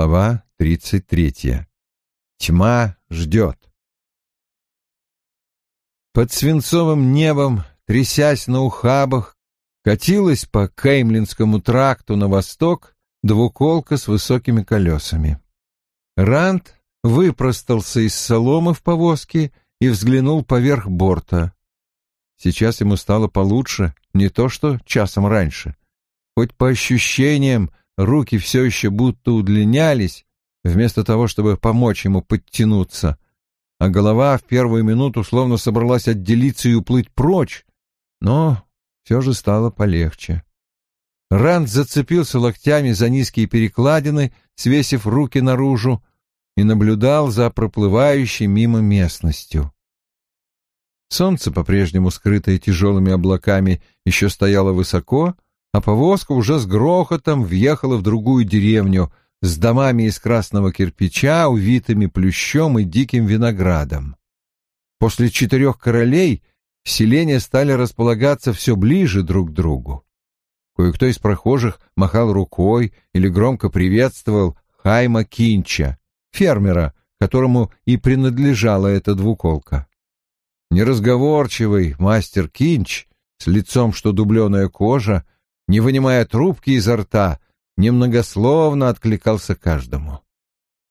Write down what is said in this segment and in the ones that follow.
Глава тридцать третья. Тьма ждет. Под свинцовым небом, трясясь на ухабах, катилась по Кеймлинскому тракту на восток двуколка с высокими колесами. Ранд выпростался из соломы в повозке и взглянул поверх борта. Сейчас ему стало получше, не то что часом раньше. Хоть по ощущениям руки все еще будто удлинялись, вместо того, чтобы помочь ему подтянуться, а голова в первую минуту словно собралась отделиться и уплыть прочь, но все же стало полегче. Ранд зацепился локтями за низкие перекладины, свесив руки наружу, и наблюдал за проплывающей мимо местностью. Солнце, по-прежнему скрытое тяжелыми облаками, еще стояло высоко, а повозка уже с грохотом въехала в другую деревню с домами из красного кирпича, увитыми плющом и диким виноградом. После четырех королей селения стали располагаться все ближе друг к другу. Кое-кто из прохожих махал рукой или громко приветствовал Хайма Кинча, фермера, которому и принадлежала эта двуколка. Неразговорчивый мастер Кинч с лицом, что дубленая кожа, не вынимая трубки изо рта, немногословно откликался каждому.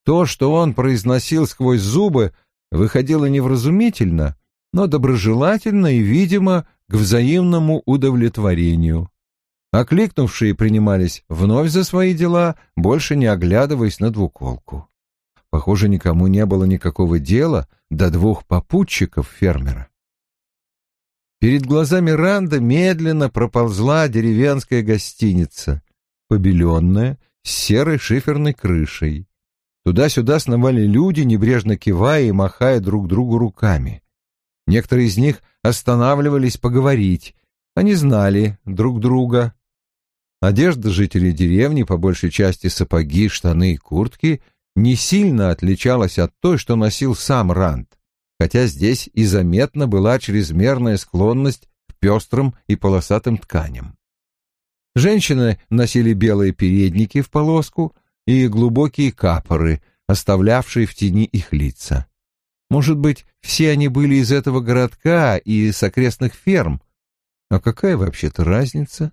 То, что он произносил сквозь зубы, выходило невразумительно, но доброжелательно и, видимо, к взаимному удовлетворению. Окликнувшие принимались вновь за свои дела, больше не оглядываясь на двуколку. Похоже, никому не было никакого дела до двух попутчиков фермера. Перед глазами Ранда медленно проползла деревенская гостиница, побеленная, с серой шиферной крышей. Туда-сюда сновали люди, небрежно кивая и махая друг другу руками. Некоторые из них останавливались поговорить. Они знали друг друга. Одежда жителей деревни, по большей части сапоги, штаны и куртки, не сильно отличалась от той, что носил сам Ранд, хотя здесь и заметна была чрезмерная склонность к пестрым и полосатым тканям. Женщины носили белые передники в полоску и глубокие капоры, оставлявшие в тени их лица. Может быть, все они были из этого городка и с окрестных ферм. А какая вообще-то разница?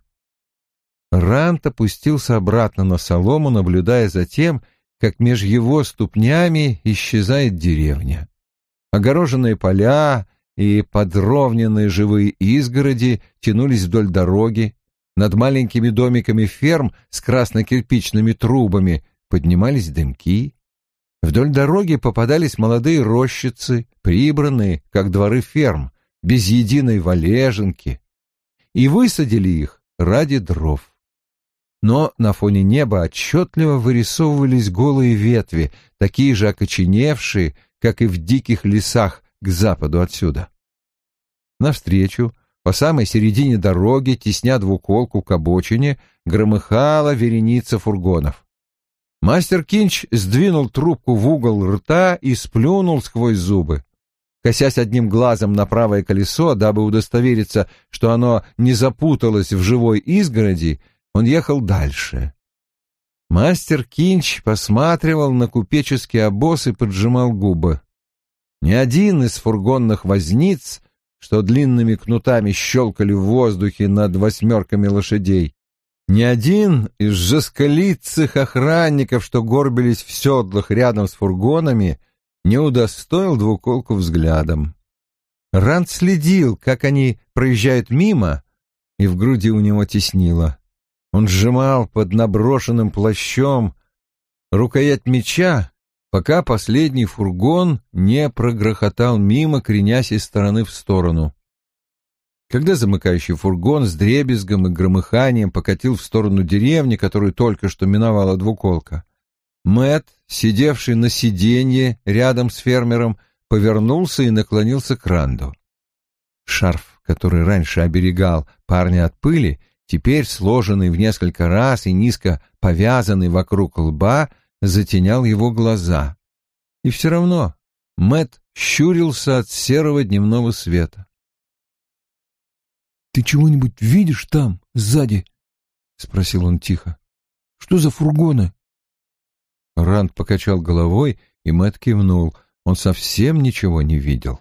Рант опустился обратно на солому, наблюдая за тем, как меж его ступнями исчезает деревня. Огороженные поля и подровненные живые изгороди тянулись вдоль дороги, над маленькими домиками ферм с красно-кирпичными трубами поднимались дымки. Вдоль дороги попадались молодые рощицы, прибранные, как дворы ферм, без единой валеженки. И высадили их ради дров но на фоне неба отчетливо вырисовывались голые ветви, такие же окоченевшие, как и в диких лесах к западу отсюда. Навстречу, по самой середине дороги, тесня двуколку к обочине, громыхала вереница фургонов. Мастер Кинч сдвинул трубку в угол рта и сплюнул сквозь зубы. Косясь одним глазом на правое колесо, дабы удостовериться, что оно не запуталось в живой изгороди, он ехал дальше. Мастер Кинч посматривал на купеческий обоз и поджимал губы. Ни один из фургонных возниц, что длинными кнутами щелкали в воздухе над восьмерками лошадей, ни один из жесколицых охранников, что горбились в седлах рядом с фургонами, не удостоил двуколку взглядом. Ранд следил, как они проезжают мимо, и в груди у него теснило. Он сжимал под наброшенным плащом рукоять меча, пока последний фургон не прогрохотал мимо, кренясь из стороны в сторону. Когда замыкающий фургон с дребезгом и громыханием покатил в сторону деревни, которую только что миновала двуколка, Мэт, сидевший на сиденье рядом с фермером, повернулся и наклонился к Ранду. Шарф, который раньше оберегал парня от пыли, теперь сложенный в несколько раз и низко повязанный вокруг лба, затенял его глаза. И все равно Мэт щурился от серого дневного света. «Ты чего-нибудь видишь там, сзади?» — спросил он тихо. «Что за фургоны?» Ранд покачал головой, и Мэтт кивнул. Он совсем ничего не видел.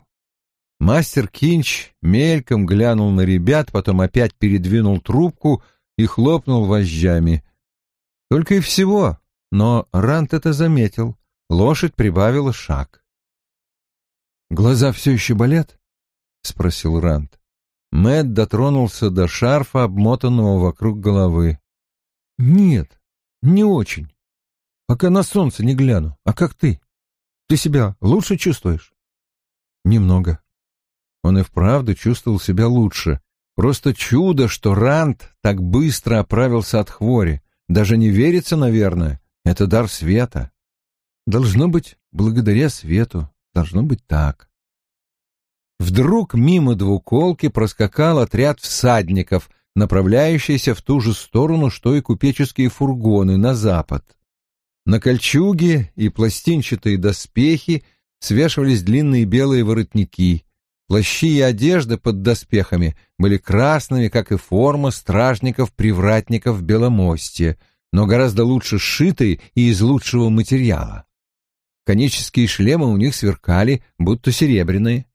Мастер Кинч мельком глянул на ребят, потом опять передвинул трубку и хлопнул вожжами. Только и всего, но Рант это заметил. Лошадь прибавила шаг. «Глаза все еще болят?» — спросил Рант. Мэт дотронулся до шарфа, обмотанного вокруг головы. «Нет, не очень. Пока на солнце не гляну. А как ты? Ты себя лучше чувствуешь?» «Немного». Он и вправду чувствовал себя лучше. Просто чудо, что Рант так быстро оправился от хвори. Даже не верится, наверное. Это дар света. Должно быть, благодаря свету. Должно быть так. Вдруг мимо двуколки проскакал отряд всадников, направляющийся в ту же сторону, что и купеческие фургоны на запад. На кольчуге и пластинчатые доспехи свешивались длинные белые воротники. Плащи и одежда под доспехами были красными, как и форма стражников-привратников Беломостия, но гораздо лучше сшитые и из лучшего материала. Конические шлемы у них сверкали, будто серебряные.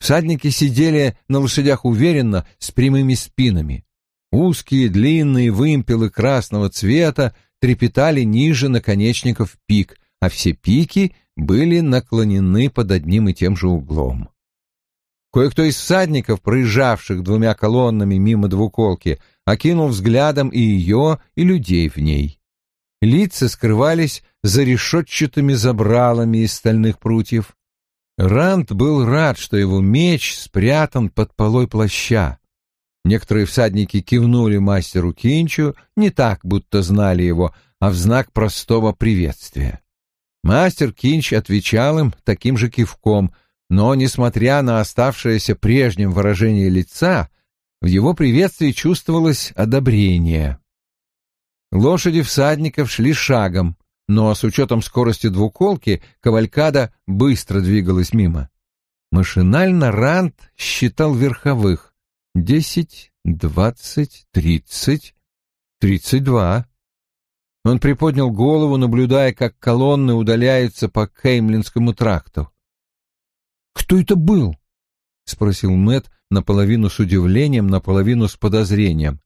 Всадники сидели на лошадях уверенно, с прямыми спинами. Узкие длинные вымпелы красного цвета трепетали ниже наконечников пик, а все пики были наклонены под одним и тем же углом. Кое-кто из всадников, проезжавших двумя колоннами мимо двуколки, окинул взглядом и ее, и людей в ней. Лица скрывались за решетчатыми забралами из стальных прутьев. Ранд был рад, что его меч спрятан под полой плаща. Некоторые всадники кивнули мастеру Кинчу не так, будто знали его, а в знак простого приветствия. Мастер Кинч отвечал им таким же кивком, но, несмотря на оставшееся прежним выражение лица, в его приветствии чувствовалось одобрение. Лошади всадников шли шагом, но с учетом скорости двуколки кавалькада быстро двигалась мимо. Машинально Рант считал верховых. Десять, двадцать, тридцать, тридцать два. Он приподнял голову, наблюдая, как колонны удаляются по Кеймлинскому тракту. «Кто это был?» — спросил Мэт наполовину с удивлением, наполовину с подозрением.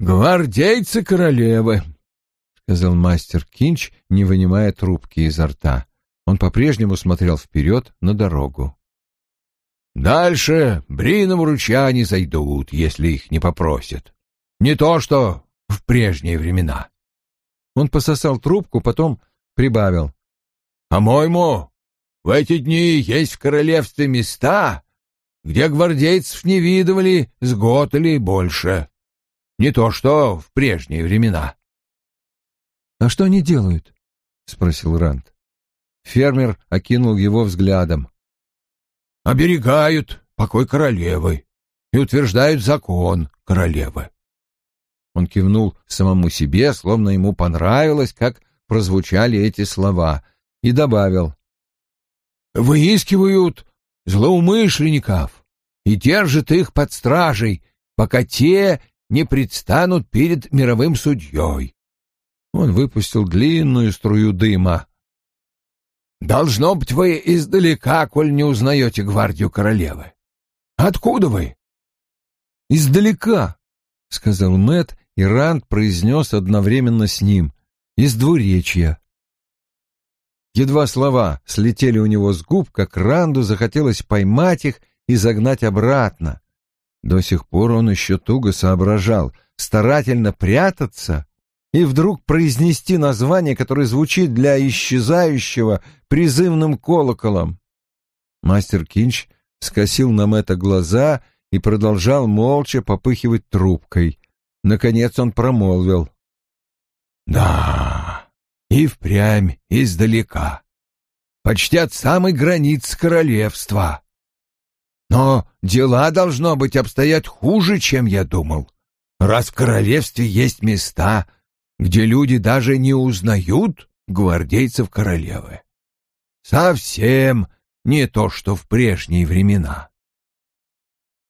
«Гвардейцы королевы», — сказал мастер Кинч, не вынимая трубки изо рта. Он по-прежнему смотрел вперед на дорогу. «Дальше Брином ручья не зайдут, если их не попросят. Не то что в прежние времена». Он пососал трубку, потом прибавил. «По-моему, в эти дни есть в королевстве места, где гвардейцев не видывали с год или больше. Не то что в прежние времена». «А что они делают?» — спросил Ранд. Фермер окинул его взглядом. «Оберегают покой королевы и утверждают закон королевы». Он кивнул самому себе, словно ему понравилось, как прозвучали эти слова, и добавил. «Выискивают злоумышленников и держат их под стражей, пока те не предстанут перед мировым судьей. Он выпустил длинную струю дыма. «Должно быть, вы издалека, коль не узнаете гвардию королевы. Откуда вы?» «Издалека», — сказал Мэт, и Ранд произнес одновременно с ним. «Из двуречья». Едва слова слетели у него с губ, как Ранду захотелось поймать их и загнать обратно. До сих пор он еще туго соображал, старательно прятаться и вдруг произнести название, которое звучит для исчезающего призывным колоколом. Мастер Кинч скосил нам это глаза и продолжал молча попыхивать трубкой. Наконец он промолвил. «Да, и впрямь издалека, почти от самой границ королевства. Но дела, должно быть, обстоят хуже, чем я думал. Раз в королевстве есть места, где люди даже не узнают гвардейцев королевы. Совсем не то, что в прежние времена.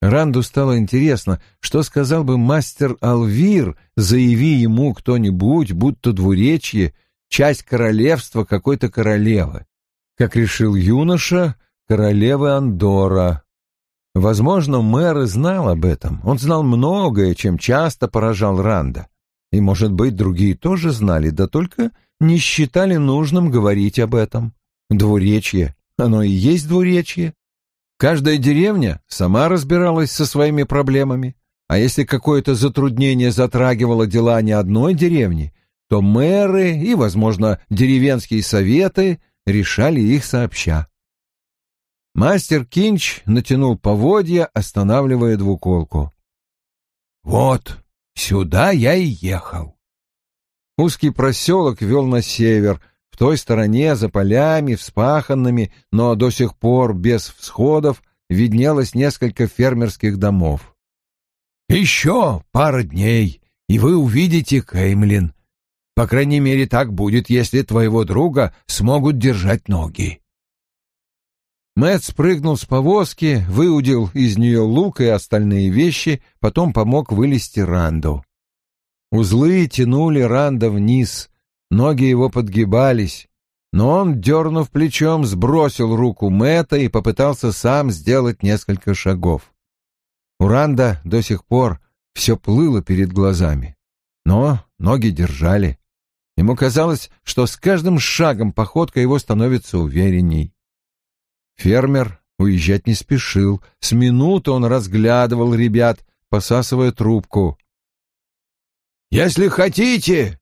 Ранду стало интересно, что сказал бы мастер Алвир, заяви ему кто-нибудь, будто двуречье часть королевства какой-то королевы. Как решил юноша, королевы Андора. Возможно, мэр и знал об этом. Он знал многое, чем часто поражал Ранда. И, может быть, другие тоже знали, да только не считали нужным говорить об этом. Двуречье. Оно и есть двуречье. Каждая деревня сама разбиралась со своими проблемами. А если какое-то затруднение затрагивало дела не одной деревни, то мэры и, возможно, деревенские советы решали их сообща. Мастер Кинч натянул поводья, останавливая двуколку. «Вот, сюда я и ехал». Узкий проселок вел на север, в той стороне, за полями, вспаханными, но до сих пор без всходов, виднелось несколько фермерских домов. «Еще пара дней, и вы увидите Кеймлин. По крайней мере, так будет, если твоего друга смогут держать ноги». Мэтт спрыгнул с повозки, выудил из нее лук и остальные вещи, потом помог вылезти Ранду. Узлы тянули Ранда вниз, ноги его подгибались, но он, дернув плечом, сбросил руку Мэтта и попытался сам сделать несколько шагов. У Ранда до сих пор все плыло перед глазами, но ноги держали. Ему казалось, что с каждым шагом походка его становится уверенней. Фермер уезжать не спешил. С минуты он разглядывал ребят, посасывая трубку. «Если хотите,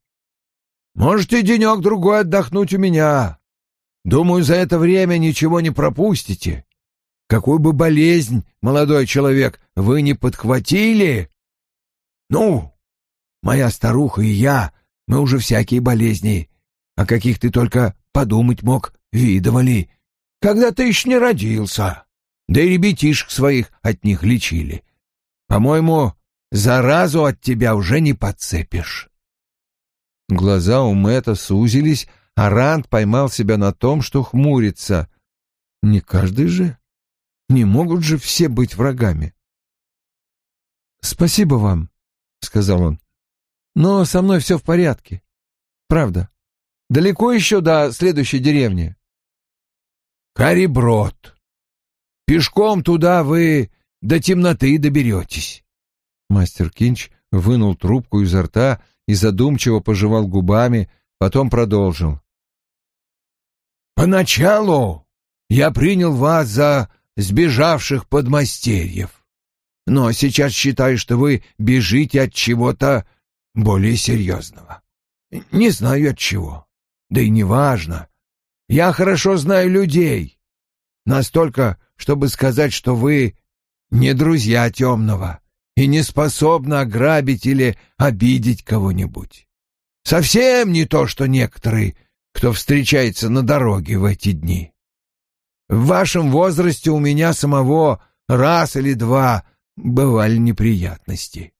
можете денек-другой отдохнуть у меня. Думаю, за это время ничего не пропустите. Какую бы болезнь, молодой человек, вы не подхватили? Ну, моя старуха и я, мы уже всякие болезни, о каких ты только подумать мог, видывали» когда ты еще не родился. Да и ребятишек своих от них лечили. По-моему, заразу от тебя уже не подцепишь. Глаза у Мэтта сузились, а Ранд поймал себя на том, что хмурится. Не каждый же. Не могут же все быть врагами. «Спасибо вам», — сказал он. «Но со мной все в порядке. Правда. Далеко еще до следующей деревни?» Кариброд. Пешком туда вы до темноты доберетесь. Мастер Кинч вынул трубку изо рта и задумчиво пожевал губами, потом продолжил. «Поначалу я принял вас за сбежавших подмастерьев, но сейчас считаю, что вы бежите от чего-то более серьезного. Не знаю от чего, да и не важно. Я хорошо знаю людей. Настолько, чтобы сказать, что вы не друзья темного и не способны ограбить или обидеть кого-нибудь. Совсем не то, что некоторые, кто встречается на дороге в эти дни. В вашем возрасте у меня самого раз или два бывали неприятности.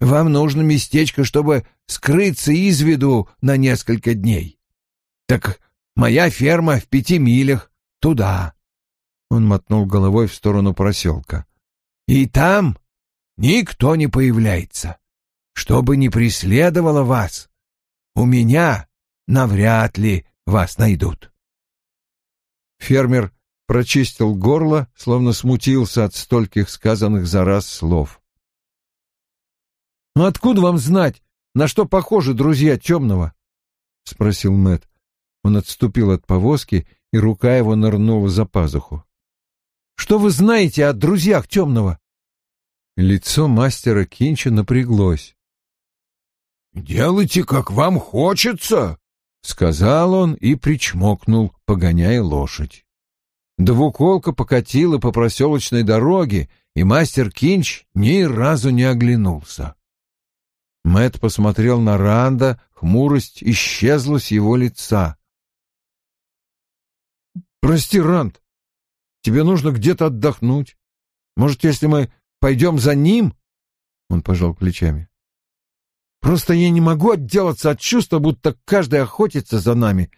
Вам нужно местечко, чтобы скрыться из виду на несколько дней. Так Моя ферма в пяти милях. Туда. Он мотнул головой в сторону проселка. И там никто не появляется. Чтобы не преследовало вас, у меня навряд ли вас найдут. Фермер прочистил горло, словно смутился от стольких сказанных за раз слов. «Ну откуда вам знать, на что похожи друзья темного?» — спросил Мэт. Он отступил от повозки, и рука его нырнула за пазуху. «Что вы знаете о друзьях темного?» Лицо мастера Кинча напряглось. «Делайте, как вам хочется», — сказал он и причмокнул, погоняя лошадь. Двуколка покатила по проселочной дороге, и мастер Кинч ни разу не оглянулся. Мэт посмотрел на Ранда, хмурость исчезла с его лица. Прости, Рант, тебе нужно где-то отдохнуть. Может, если мы пойдем за ним?» Он пожал плечами. «Просто я не могу отделаться от чувства, будто каждый охотится за нами.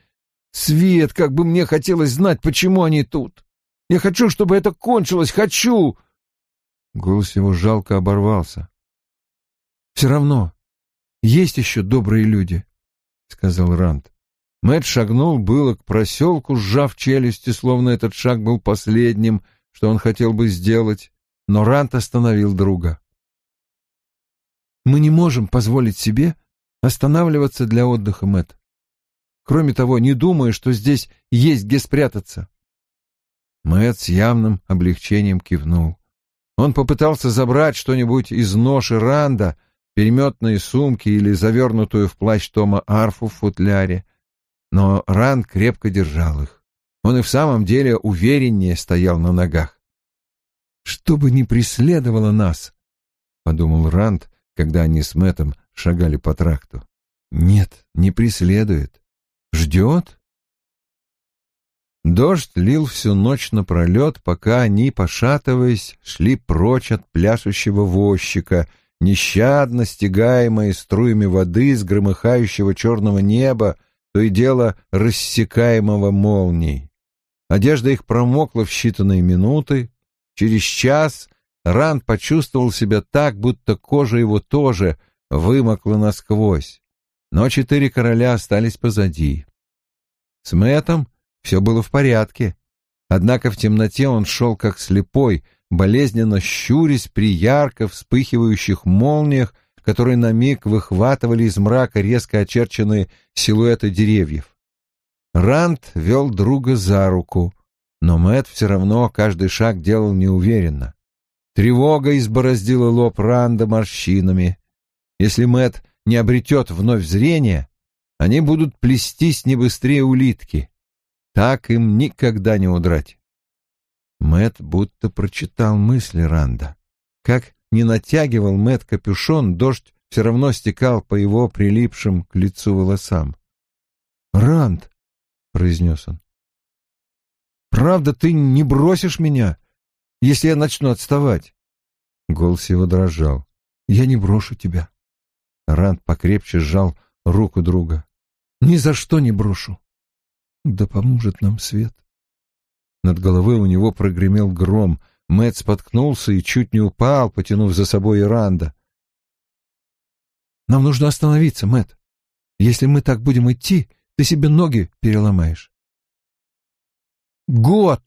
Свет, как бы мне хотелось знать, почему они тут. Я хочу, чтобы это кончилось, хочу!» Голос его жалко оборвался. «Все равно есть еще добрые люди», — сказал Рант. Мэтт шагнул было к проселку, сжав челюсти, словно этот шаг был последним, что он хотел бы сделать, но Рант остановил друга. «Мы не можем позволить себе останавливаться для отдыха, Мэтт. Кроме того, не думаю, что здесь есть где спрятаться». Мэтт с явным облегчением кивнул. Он попытался забрать что-нибудь из ноши Ранда, переметные сумки или завернутую в плащ Тома арфу в футляре, но Ранд крепко держал их. Он и в самом деле увереннее стоял на ногах. «Что бы ни преследовало нас», — подумал Ранд, когда они с Мэттом шагали по тракту. «Нет, не преследует. Ждет Дождь лил всю ночь напролет, пока они, пошатываясь, шли прочь от пляшущего возчика, нещадно стегаемые струями воды с громыхающего черного неба, то и дело рассекаемого молнией. Одежда их промокла в считанные минуты. Через час Ранд почувствовал себя так, будто кожа его тоже вымокла насквозь. Но четыре короля остались позади. С Мэттом все было в порядке. Однако в темноте он шел как слепой, болезненно щурясь при ярко вспыхивающих молниях, которые на миг выхватывали из мрака резко очерченные силуэты деревьев. Ранд вел друга за руку, но Мэт все равно каждый шаг делал неуверенно. Тревога избороздила лоб Ранда морщинами. Если Мэт не обретет вновь зрение, они будут плестись не быстрее улитки. Так им никогда не удрать. Мэт будто прочитал мысли Ранда. Как не натягивал Мэт капюшон, дождь все равно стекал по его прилипшим к лицу волосам. «Ранд», — произнес он, — «правда ты не бросишь меня, если я начну отставать?» Голос его дрожал. «Я не брошу тебя». Ранд покрепче сжал руку друга. «Ни за что не брошу. Да поможет нам свет. Над головой у него прогремел гром. Мэт споткнулся и чуть не упал, потянув за собой Иранда. Нам нужно остановиться, Мэт. Если мы так будем идти, ты себе ноги переломаешь. Год!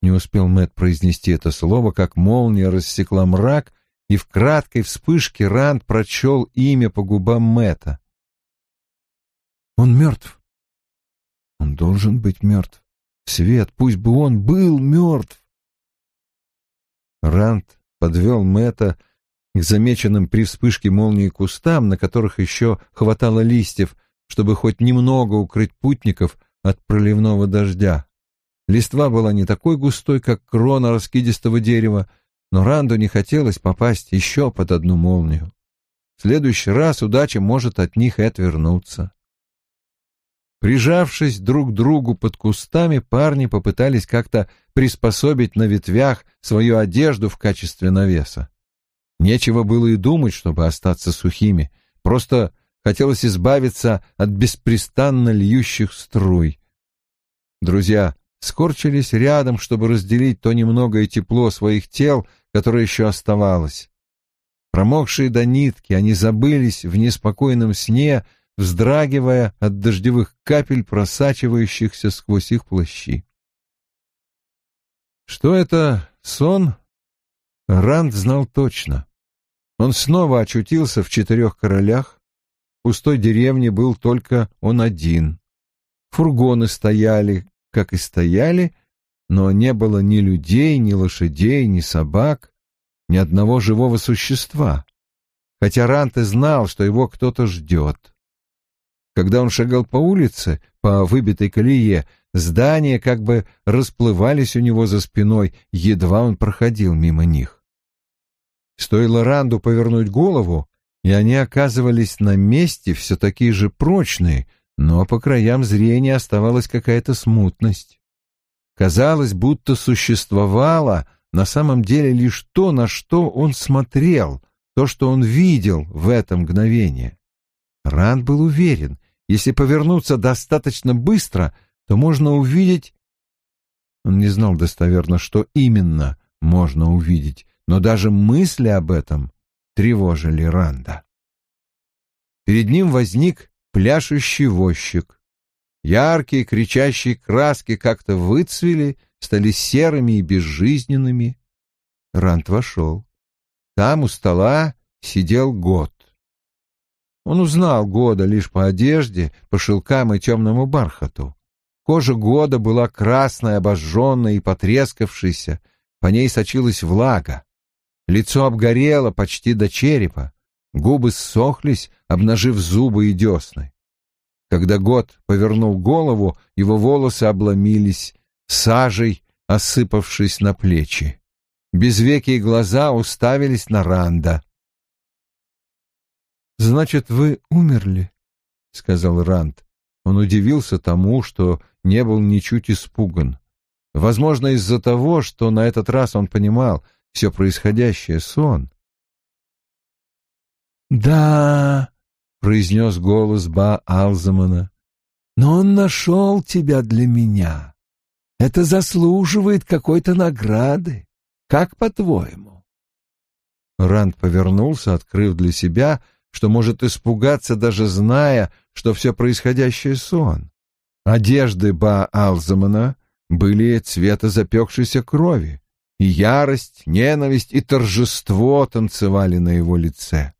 Не успел Мэт произнести это слово, как молния рассекла мрак, и в краткой вспышке Ранд прочел имя по губам Мэта. Он мертв. Он должен быть мертв. Свет, пусть бы он был мертв. Ранд подвел Мэтта к замеченным при вспышке молнии кустам, на которых еще хватало листьев, чтобы хоть немного укрыть путников от проливного дождя. Листва была не такой густой, как крона раскидистого дерева, но Ранду не хотелось попасть еще под одну молнию. В следующий раз удача может от них и отвернуться. Прижавшись друг к другу под кустами, парни попытались как-то приспособить на ветвях свою одежду в качестве навеса. Нечего было и думать, чтобы остаться сухими, просто хотелось избавиться от беспрестанно льющих струй. Друзья скорчились рядом, чтобы разделить то немногое тепло своих тел, которое еще оставалось. Промокшие до нитки, они забылись в неспокойном сне, вздрагивая от дождевых капель, просачивающихся сквозь их плащи. Что это сон? Ранд знал точно. Он снова очутился в четырех королях. В пустой деревне был только он один. Фургоны стояли, как и стояли, но не было ни людей, ни лошадей, ни собак, ни одного живого существа. Хотя Рант и знал, что его кто-то ждет. Когда он шагал по улице, по выбитой колее, здания как бы расплывались у него за спиной, едва он проходил мимо них. Стоило Ранду повернуть голову, и они оказывались на месте все такие же прочные, но по краям зрения оставалась какая-то смутность. Казалось, будто существовало на самом деле лишь то, на что он смотрел, то, что он видел в это мгновение. Ранд был уверен, если повернуться достаточно быстро, то можно увидеть... Он не знал достоверно, что именно можно увидеть, но даже мысли об этом тревожили Ранда. Перед ним возник пляшущий возчик. Яркие кричащие краски как-то выцвели, стали серыми и безжизненными. Рант вошел. Там у стола сидел год. Он узнал года лишь по одежде, по шелкам и темному бархату. Кожа года была красная, обожженная и потрескавшаяся, по ней сочилась влага. Лицо обгорело почти до черепа, губы ссохлись, обнажив зубы и десны. Когда год повернул голову, его волосы обломились, сажей осыпавшись на плечи. Безвекие глаза уставились на Ранда. «Значит, вы умерли?» — сказал Ранд. Он удивился тому, что не был ничуть испуган. Возможно, из-за того, что на этот раз он понимал, все происходящее — сон. «Да», — произнес голос Ба Алзамана, — «но он нашел тебя для меня. Это заслуживает какой-то награды. Как по-твоему?» Ранд повернулся, открыв для себя, что может испугаться, даже зная, что все происходящее — сон. Одежды Ба Алзамана были цвета запекшейся крови, и ярость, ненависть и торжество танцевали на его лице.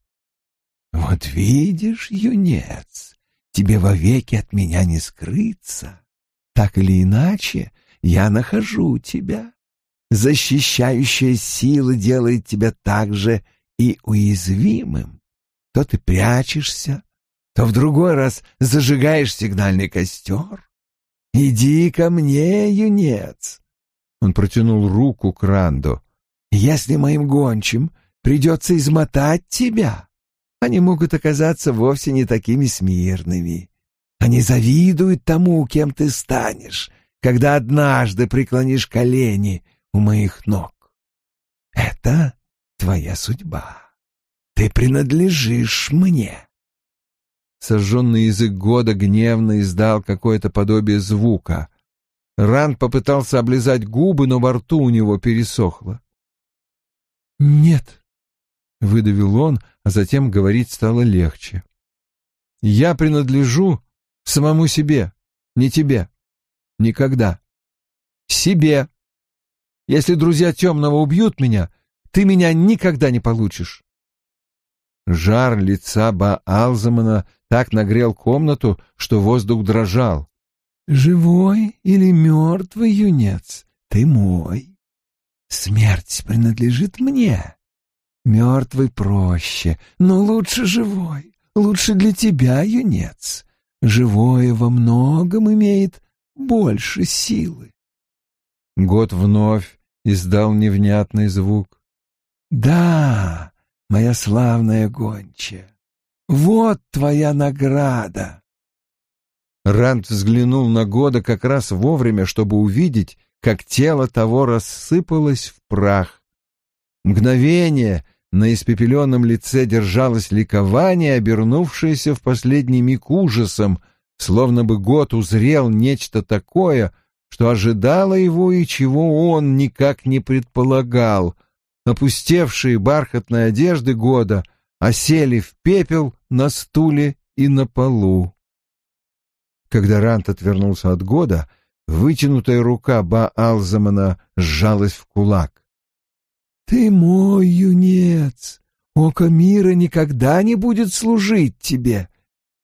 «Вот видишь, юнец, тебе вовеки от меня не скрыться. Так или иначе, я нахожу тебя. Защищающая сила делает тебя также и уязвимым. То ты прячешься, то в другой раз зажигаешь сигнальный костер. Иди ко мне, юнец. Он протянул руку к Ранду. Если моим гончим придется измотать тебя, они могут оказаться вовсе не такими смирными. Они завидуют тому, кем ты станешь, когда однажды преклонишь колени у моих ног. Это твоя судьба. Ты принадлежишь мне. Сожженный язык года гневно издал какое-то подобие звука. Ранд попытался облизать губы, но во рту у него пересохло. «Нет», — выдавил он, а затем говорить стало легче. «Я принадлежу самому себе, не тебе. Никогда. Себе. Если друзья темного убьют меня, ты меня никогда не получишь». Жар лица Ба-Алзамана так нагрел комнату, что воздух дрожал. «Живой или мертвый юнец, ты мой. Смерть принадлежит мне. Мертвый проще, но лучше живой. Лучше для тебя, юнец. Живое во многом имеет больше силы». Год вновь издал невнятный звук. «Да, моя славная гончая, вот твоя награда. Ранд взглянул на Года как раз вовремя, чтобы увидеть, как тело того рассыпалось в прах. Мгновение на испепеленном лице держалось ликование, обернувшееся в последний миг ужасом, словно бы Год узрел нечто такое, что ожидало его и чего он никак не предполагал. Опустевшие бархатные одежды Года — осели в пепел на стуле и на полу. Когда Рант отвернулся от года, вытянутая рука Ба-Алзамана сжалась в кулак. «Ты мой юнец! Око мира никогда не будет служить тебе!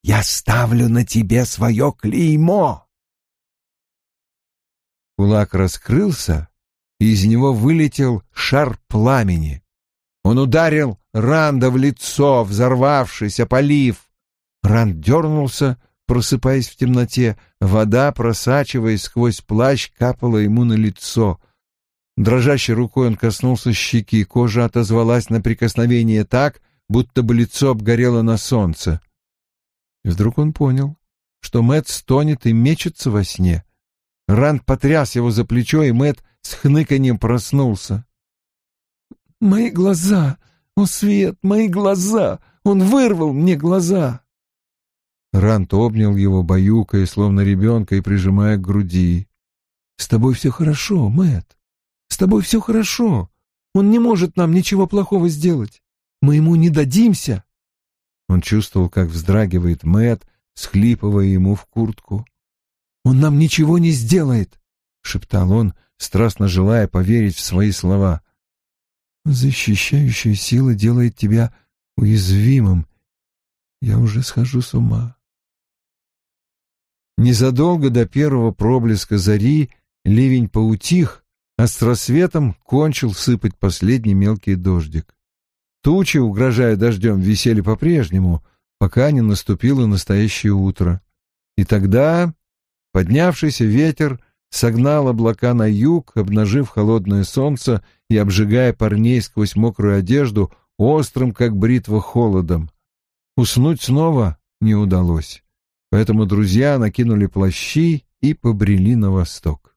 Я ставлю на тебе свое клеймо!» Кулак раскрылся, из него вылетел шар пламени. Он ударил Ранда в лицо, взорвавшись, опалив. Ранд дернулся, просыпаясь в темноте. Вода, просачиваясь сквозь плащ, капала ему на лицо. Дрожащей рукой он коснулся щеки, кожа отозвалась на прикосновение так, будто бы лицо обгорело на солнце. И вдруг он понял, что Мэт стонет и мечется во сне. Ранд потряс его за плечо, и Мэт с хныканьем проснулся. «Мои глаза! «О, Свет, мои глаза! Он вырвал мне глаза!» Рант обнял его, баюкая, словно ребенка, и прижимая к груди. «С тобой все хорошо, Мэт. С тобой все хорошо. Он не может нам ничего плохого сделать. Мы ему не дадимся!» Он чувствовал, как вздрагивает Мэт, схлипывая ему в куртку. Он нам ничего не сделает, — шептал он, страстно желая поверить в свои слова. Защищающая сила делает тебя уязвимым. Я уже схожу с ума. Незадолго до первого проблеска зари ливень поутих, а с рассветом кончил сыпать последний мелкий дождик. Тучи, угрожая дождем, висели по-прежнему, пока не наступило настоящее утро. И тогда поднявшийся ветер согнал облака на юг, обнажив холодное солнце и обжигая парней сквозь мокрую одежду острым, как бритва, холодом. Уснуть снова не удалось, поэтому друзья накинули плащи и побрели на восток.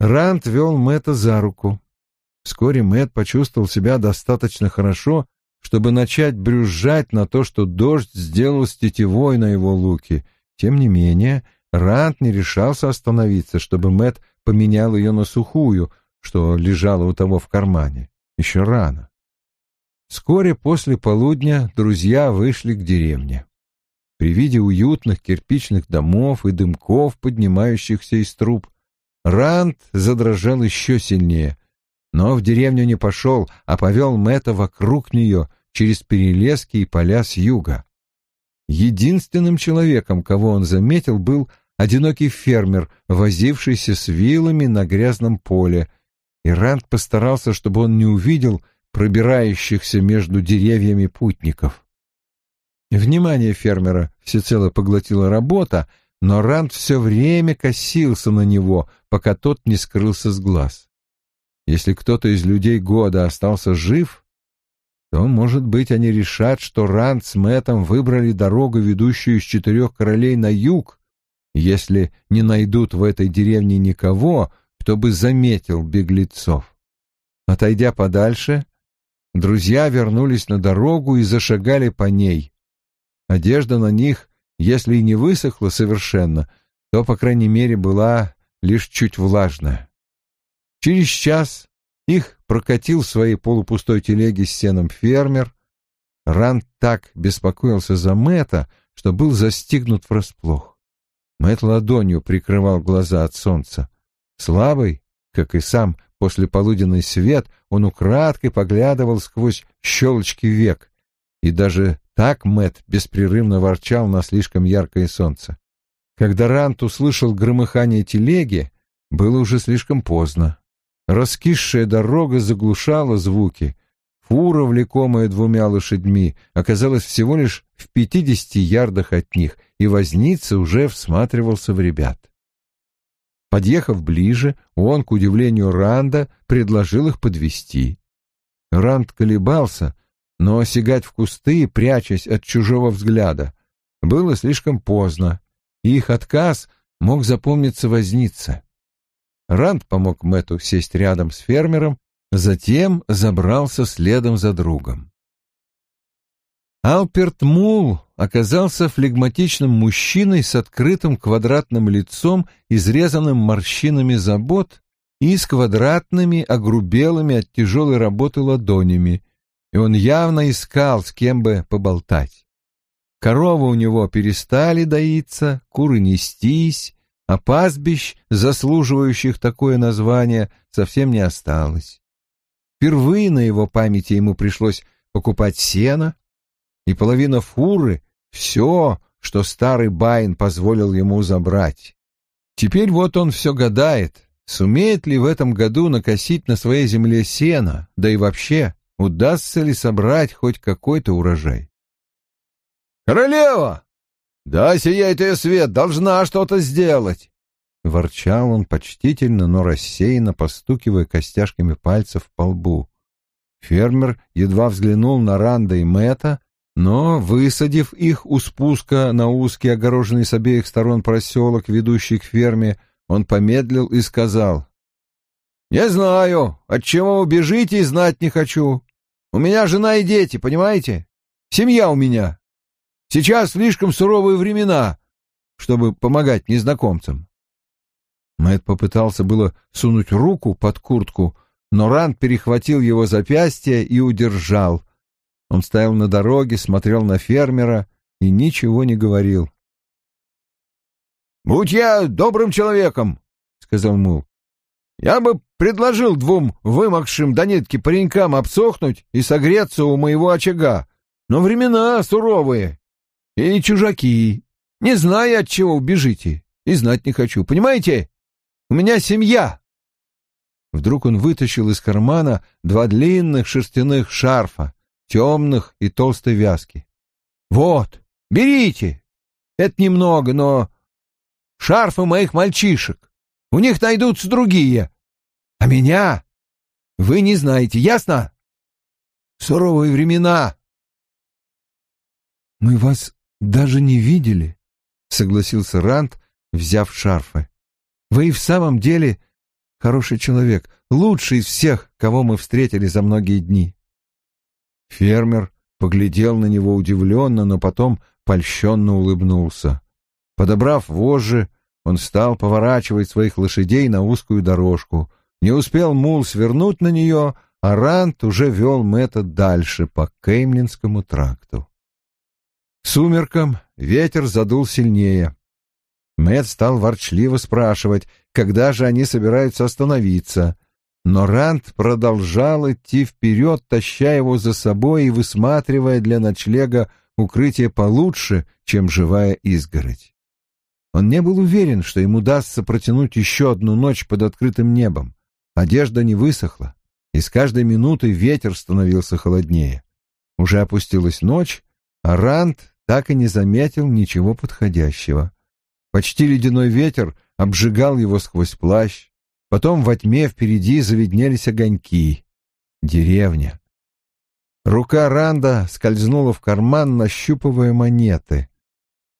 Рант вел Мэтта за руку. Вскоре Мэтт почувствовал себя достаточно хорошо, чтобы начать брюзжать на то, что дождь сделал с тетивой на его луке. Тем не менее, Рант не решался остановиться, чтобы Мэтт поменял ее на сухую, что лежало у того в кармане. Еще рано. Вскоре после полудня друзья вышли к деревне. При виде уютных кирпичных домов и дымков, поднимающихся из труб, Ранд задрожал еще сильнее, но в деревню не пошел, а повел Мэтта вокруг нее через перелески и поля с юга. Единственным человеком, кого он заметил, был одинокий фермер, возившийся с вилами на грязном поле, и Ранд постарался, чтобы он не увидел пробирающихся между деревьями путников. Внимание фермера всецело поглотила работа, но Ранд все время косился на него, пока тот не скрылся с глаз. Если кто-то из людей года остался жив, то, может быть, они решат, что Ранд с Мэттом выбрали дорогу, ведущую из четырех королей на юг, если не найдут в этой деревне никого, кто бы заметил беглецов. Отойдя подальше, друзья вернулись на дорогу и зашагали по ней. Одежда на них если и не высохла совершенно, то, по крайней мере, была лишь чуть влажная. Через час их прокатил в своей полупустой телеге с сеном фермер. Ранд так беспокоился за Мэта, что был застигнут врасплох. Мэт ладонью прикрывал глаза от солнца. Слабый, как и сам после полуденный свет, он украдкой поглядывал сквозь щелочки век, и даже так Мэт беспрерывно ворчал на слишком яркое солнце. Когда Рант услышал громыхание телеги, было уже слишком поздно. Раскисшая дорога заглушала звуки. Фура, влекомая двумя лошадьми, оказалась всего лишь в пятидесяти ярдах от них, и возница уже всматривался в ребят. Подъехав ближе, он, к удивлению Ранда, предложил их подвести. Ранд колебался, но сигать в кусты, прячась от чужого взгляда, было слишком поздно, и их отказ мог запомниться вознице. Ранд помог Мэту сесть рядом с фермером, затем забрался следом за другом. Алперт Мул оказался флегматичным мужчиной с открытым квадратным лицом, изрезанным морщинами забот и с квадратными, огрубелыми от тяжелой работы ладонями, и он явно искал, с кем бы поболтать. Коровы у него перестали доиться, куры нестись, а пастбищ, заслуживающих такое название, совсем не осталось. Впервые на его памяти ему пришлось покупать сено, и половина фуры — все, что старый Байн позволил ему забрать. Теперь вот он все гадает, сумеет ли в этом году накосить на своей земле сено, да и вообще удастся ли собрать хоть какой-то урожай. «Королева! Да, сияет ее свет, должна что-то сделать!» Ворчал он почтительно, но рассеянно, постукивая костяшками пальцев по лбу. Фермер едва взглянул на Ранда и Мэтта, но, высадив их у спуска на узкий огороженный с обеих сторон проселок, ведущий к ферме, он помедлил и сказал, «Не знаю, от чего убежите и знать не хочу. У меня жена и дети, понимаете? Семья у меня. Сейчас слишком суровые времена, чтобы помогать незнакомцам. Мэтт попытался было сунуть руку под куртку, но Ранд перехватил его запястье и удержал. Он стоял на дороге, смотрел на фермера и ничего не говорил. будь я добрым человеком, — сказал Мул, — я бы предложил двум вымокшим до нитки паренькам обсохнуть и согреться у моего очага. Но времена суровые. И чужаки. Не знаю, от чего убежите. И знать не хочу. Понимаете? У меня семья. Вдруг он вытащил из кармана два длинных шерстяных шарфа, темных и толстой вязки. «Вот, берите! Это немного, но шарфы моих мальчишек. У них найдутся другие. А меня вы не знаете, ясно? Суровые времена!» «Мы вас даже не видели», — согласился Рант, взяв шарфы. «Вы и в самом деле хороший человек, лучший из всех, кого мы встретили за многие дни. Фермер поглядел на него удивленно, но потом польщенно улыбнулся. Подобрав вожжи, он стал поворачивать своих лошадей на узкую дорожку. Не успел мул свернуть на нее, а Рант уже вел Мэтта дальше по Кеймлинскому тракту. Сумерком ветер задул сильнее. Мэтт стал ворчливо спрашивать, когда же они собираются остановиться. Но Ранд продолжал идти вперед, таща его за собой и высматривая для ночлега укрытие получше, чем живая изгородь. Он не был уверен, что ему удастся протянуть еще одну ночь под открытым небом. Одежда не высохла, и с каждой минутой ветер становился холоднее. Уже опустилась ночь, а Ранд так и не заметил ничего подходящего. Почти ледяной ветер обжигал его сквозь плащ. Потом во тьме впереди завиднелись огоньки. Деревня. Рука Ранда скользнула в карман, нащупывая монеты.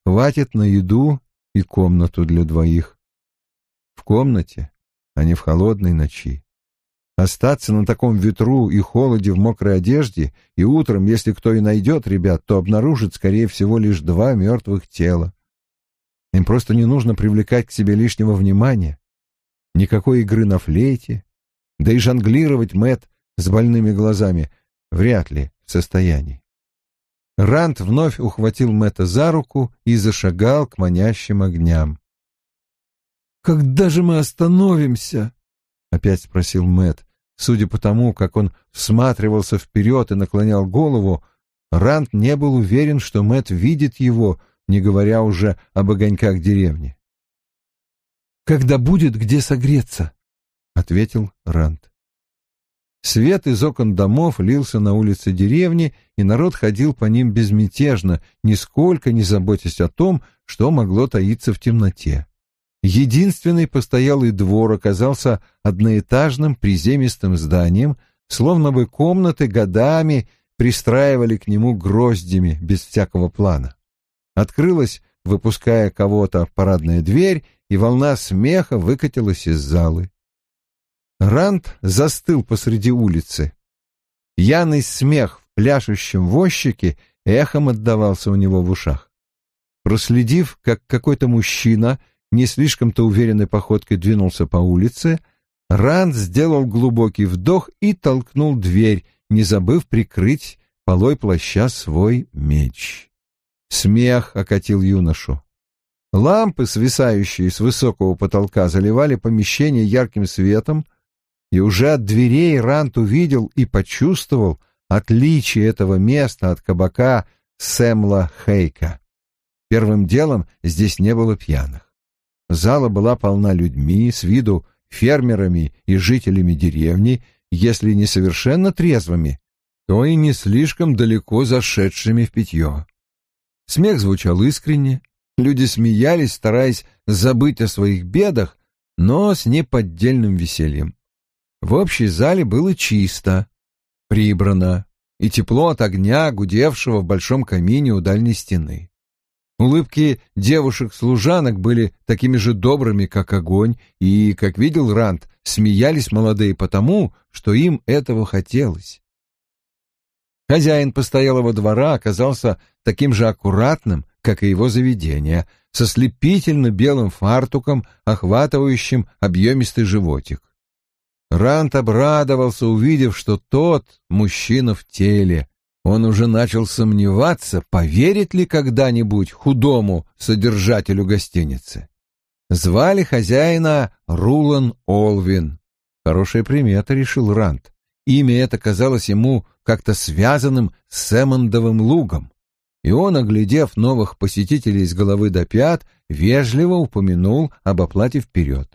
Хватит на еду и комнату для двоих. В комнате, а не в холодной ночи. Остаться на таком ветру и холоде в мокрой одежде, и утром, если кто и найдет ребят, то обнаружит, скорее всего, лишь два мертвых тела. Им просто не нужно привлекать к себе лишнего внимания. Никакой игры на флейте. Да и жонглировать Мэт с больными глазами вряд ли в состоянии. Рант вновь ухватил Мэтта за руку и зашагал к манящим огням. «Когда же мы остановимся?» — опять спросил Мэт. Судя по тому, как он всматривался вперед и наклонял голову, Рант не был уверен, что Мэт видит его — не говоря уже об огоньках деревни. «Когда будет где согреться», — ответил Рант. Свет из окон домов лился на улицы деревни, и народ ходил по ним безмятежно, нисколько не заботясь о том, что могло таиться в темноте. Единственный постоялый двор оказался одноэтажным приземистым зданием, словно бы комнаты годами пристраивали к нему гроздями без всякого плана. Открылась, выпуская кого-то, парадная дверь, и волна смеха выкатилась из залы. Ранд застыл посреди улицы. Яный смех в пляшущем возчике эхом отдавался у него в ушах. Проследив, как какой-то мужчина не слишком-то уверенной походкой двинулся по улице, Ранд сделал глубокий вдох и толкнул дверь, не забыв прикрыть полой плаща свой меч. Смех окатил юношу. Лампы, свисающие с высокого потолка, заливали помещение ярким светом, и уже от дверей Рант увидел и почувствовал отличие этого места от кабака Сэмла Хейка. Первым делом здесь не было пьяных. Зала была полна людьми, с виду фермерами и жителями деревни, если не совершенно трезвыми, то и не слишком далеко зашедшими в питье. Смех звучал искренне, люди смеялись, стараясь забыть о своих бедах, но с неподдельным весельем. В общей зале было чисто, прибрано, и тепло от огня, гудевшего в большом камине у дальней стены. Улыбки девушек-служанок были такими же добрыми, как огонь, и, как видел Рант, смеялись молодые потому, что им этого хотелось. Хозяин постоялого двора оказался таким же аккуратным, как и его заведение, со слепительно белым фартуком, охватывающим объемистый животик. Рант обрадовался, увидев, что тот мужчина в теле. Он уже начал сомневаться, поверит ли когда-нибудь худому содержателю гостиницы. Звали хозяина Рулан Олвин. Хорошая примета, решил Рант. Имя это казалось ему как-то связанным с Эммондовым лугом. И он, оглядев новых посетителей с головы до пят, вежливо упомянул об оплате вперед.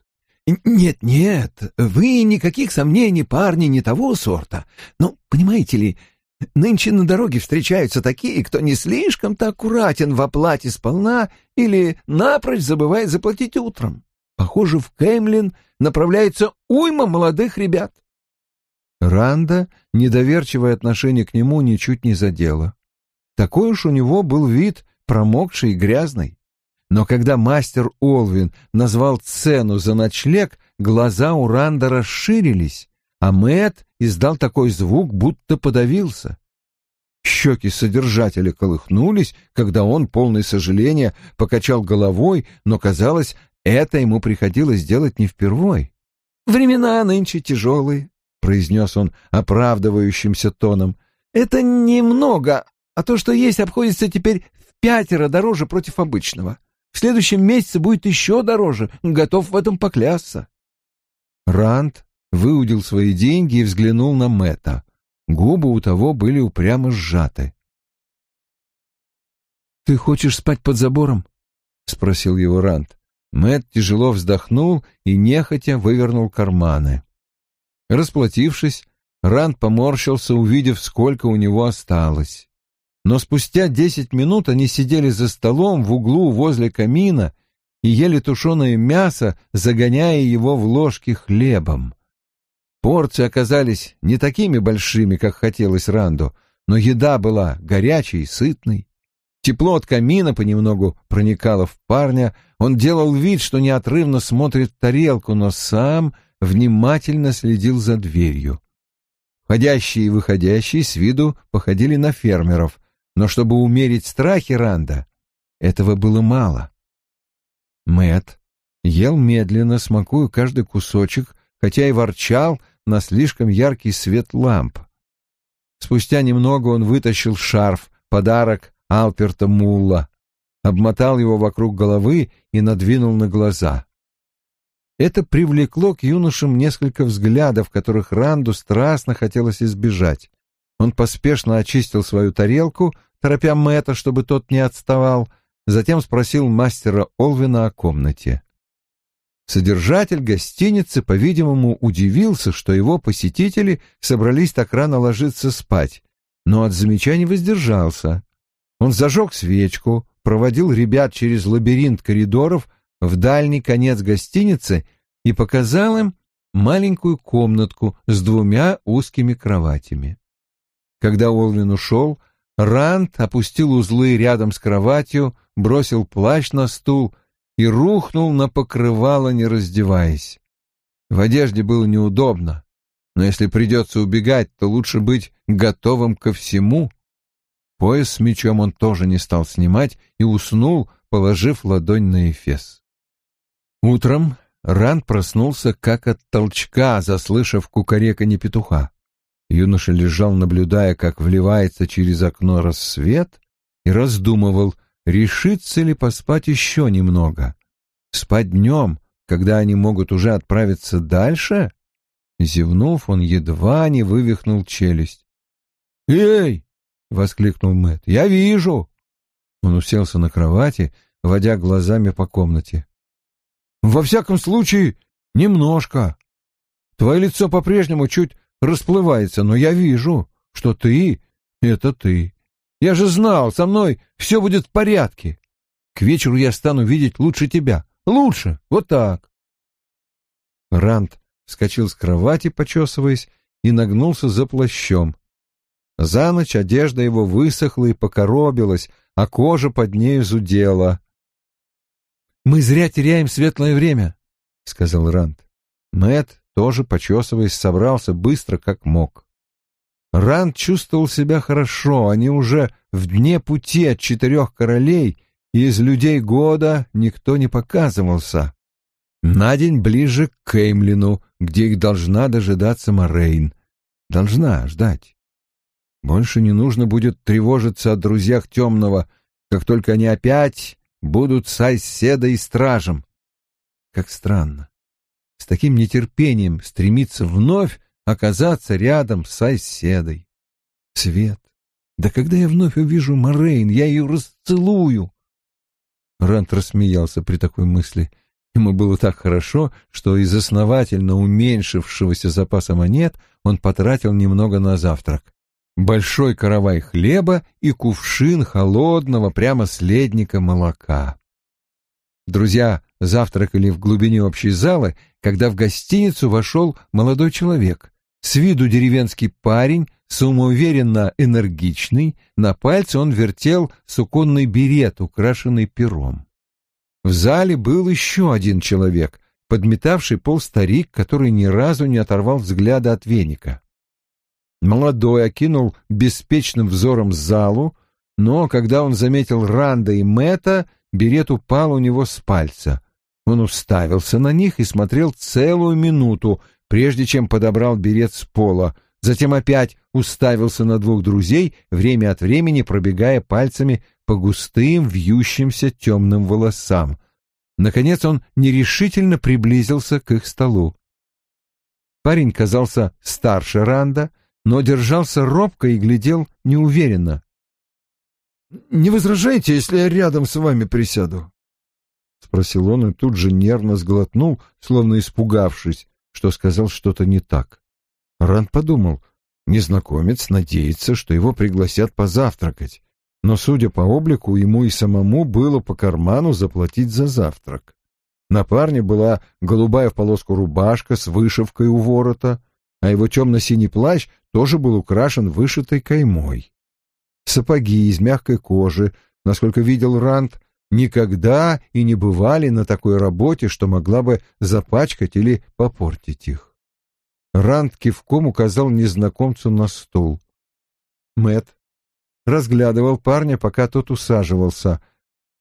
«Нет, нет, вы никаких сомнений, парни, не того сорта. Но, понимаете ли, нынче на дороге встречаются такие, кто не слишком-то аккуратен в оплате сполна или напрочь забывает заплатить утром. Похоже, в Кеймлин направляется уйма молодых ребят. Ранда недоверчивое отношение к нему ничуть не задело. Такой уж у него был вид промокший и грязный. Но когда мастер Олвин назвал цену за ночлег, глаза у Ранда расширились, а Мэт издал такой звук, будто подавился. Щеки содержателя колыхнулись, когда он, полный сожаления, покачал головой, но, казалось, это ему приходилось делать не впервой. «Времена нынче тяжелые», — произнес он оправдывающимся тоном. «Это немного, а то, что есть, обходится теперь в пятеро дороже против обычного. В следующем месяце будет еще дороже, готов в этом поклясться». Ранд выудил свои деньги и взглянул на Мэтта. Губы у того были упрямо сжаты. «Ты хочешь спать под забором?» — спросил его Ранд. Мэт тяжело вздохнул и нехотя вывернул карманы. Расплатившись, Ранд поморщился, увидев, сколько у него осталось. Но спустя десять минут они сидели за столом в углу возле камина и ели тушеное мясо, загоняя его в ложки хлебом. Порции оказались не такими большими, как хотелось Ранду, но еда была горячей и сытной. Тепло от камина понемногу проникало в парня, он делал вид, что неотрывно смотрит тарелку, но сам внимательно следил за дверью. Входящие и выходящие с виду походили на фермеров, но чтобы умерить страхи Ранда, этого было мало. Мэт ел медленно, смакуя каждый кусочек, хотя и ворчал на слишком яркий свет ламп. Спустя немного он вытащил шарф, подарок Алперта Мулла, обмотал его вокруг головы и надвинул на глаза. Это привлекло к юношам несколько взглядов, которых Ранду страстно хотелось избежать. Он поспешно очистил свою тарелку, торопя Мэтта, чтобы тот не отставал, затем спросил мастера Олвина о комнате. Содержатель гостиницы, по-видимому, удивился, что его посетители собрались так рано ложиться спать, но от замечаний воздержался. Он зажег свечку, проводил ребят через лабиринт коридоров в дальний конец гостиницы и показал им маленькую комнатку с двумя узкими кроватями. Когда Олвин ушел, Ранд опустил узлы рядом с кроватью, бросил плащ на стул и рухнул на покрывало, не раздеваясь. В одежде было неудобно, но если придется убегать, то лучше быть готовым ко всему. Пояс с мечом он тоже не стал снимать и уснул, положив ладонь на эфес. Утром Ранд проснулся как от толчка, заслышав кукареканье петуха. Юноша лежал, наблюдая, как вливается через окно рассвет, и раздумывал, решится ли поспать еще немного. Спать днем, когда они могут уже отправиться дальше? Зевнув, он едва не вывихнул челюсть. «Эй!» — воскликнул Мэт. «Я вижу!» Он уселся на кровати, водя глазами по комнате. Во всяком случае, немножко. Твое лицо по-прежнему чуть расплывается, но я вижу, что ты — это ты. Я же знал, со мной все будет в порядке. К вечеру я стану видеть лучше тебя. Лучше, вот так. Ранд вскочил с кровати, почесываясь, и нагнулся за плащом. За ночь одежда его высохла и покоробилась, а кожа под нею зудела. Мы зря теряем светлое время, сказал Ранд. Мэт тоже почесываясь собрался быстро как мог. Ранд чувствовал себя хорошо, они уже в дне пути от четырех королей, и из людей года никто не показывался. На день ближе к Кеймлину, где их должна дожидаться Морейн. Должна ждать. Больше не нужно будет тревожиться о друзьях темного, как только они опять будут соседой и стражем. как странно. С таким нетерпением стремиться вновь оказаться рядом с соседой. Свет. Да когда я вновь увижу Морейн, я ее расцелую. Рант рассмеялся при такой мысли. Ему было так хорошо, что из основательно уменьшившегося запаса монет он потратил немного на завтрак. Большой каравай хлеба и кувшин холодного прямо следника молока. Друзья завтракали в глубине общей залы, когда в гостиницу вошел молодой человек. С виду деревенский парень, самоуверенно энергичный, на пальце он вертел суконный берет, украшенный пером. В зале был еще один человек, подметавший пол старик, который ни разу не оторвал взгляда от веника. Молодой окинул беспечным взором залу, но когда он заметил Ранда и Мэтта, берет упал у него с пальца. Он уставился на них и смотрел целую минуту, прежде чем подобрал берет с пола, затем опять уставился на двух друзей, время от времени пробегая пальцами по густым, вьющимся темным волосам. Наконец он нерешительно приблизился к их столу. Парень казался старше Ранда, но держался робко и глядел неуверенно. «Не возражаете, если я рядом с вами присяду?» — спросил он и тут же нервно сглотнул, словно испугавшись, что сказал что-то не так. Ранд подумал, незнакомец надеется, что его пригласят позавтракать, но, судя по облику, ему и самому было по карману заплатить за завтрак. На парне была голубая в полоску рубашка с вышивкой у ворота, а его темно-синий плащ тоже был украшен вышитой каймой. Сапоги из мягкой кожи, насколько видел Ранд, никогда и не бывали на такой работе, что могла бы запачкать или попортить их. Ранд кивком указал незнакомцу на стул. Мэт разглядывал парня, пока тот усаживался.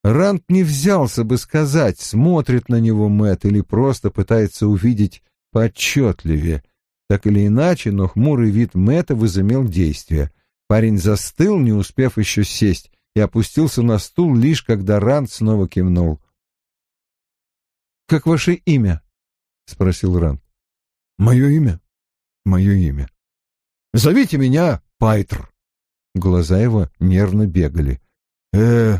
Ранд не взялся бы сказать, смотрит на него Мэт или просто пытается увидеть поотчетливее — так или иначе, но хмурый вид Мэтта возымел действие. Парень застыл, не успев еще сесть, и опустился на стул лишь когда Ранд снова кивнул. «Как ваше имя?» — спросил Ранд. «Мое имя? Мое имя. Зовите меня Пайтр». Глаза его нервно бегали. «Э,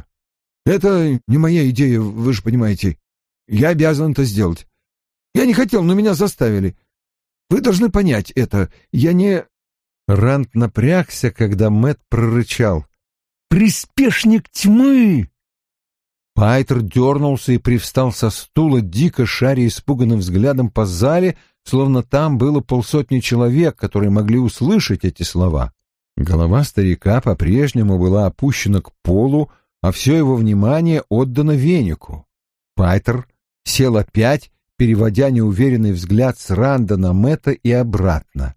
это не моя идея, вы же понимаете. Я обязан это сделать. Я не хотел, но меня заставили. Вы должны понять это. Я не...» Рант напрягся, когда Мэт прорычал. «Приспешник тьмы!» Пайтер дернулся и привстал со стула, дико шаря испуганным взглядом по зале, словно там было полсотни человек, которые могли услышать эти слова. Голова старика по-прежнему была опущена к полу, а все его внимание отдано венику. Пайтер сел опять переводя неуверенный взгляд с Ранда на Мэтта и обратно.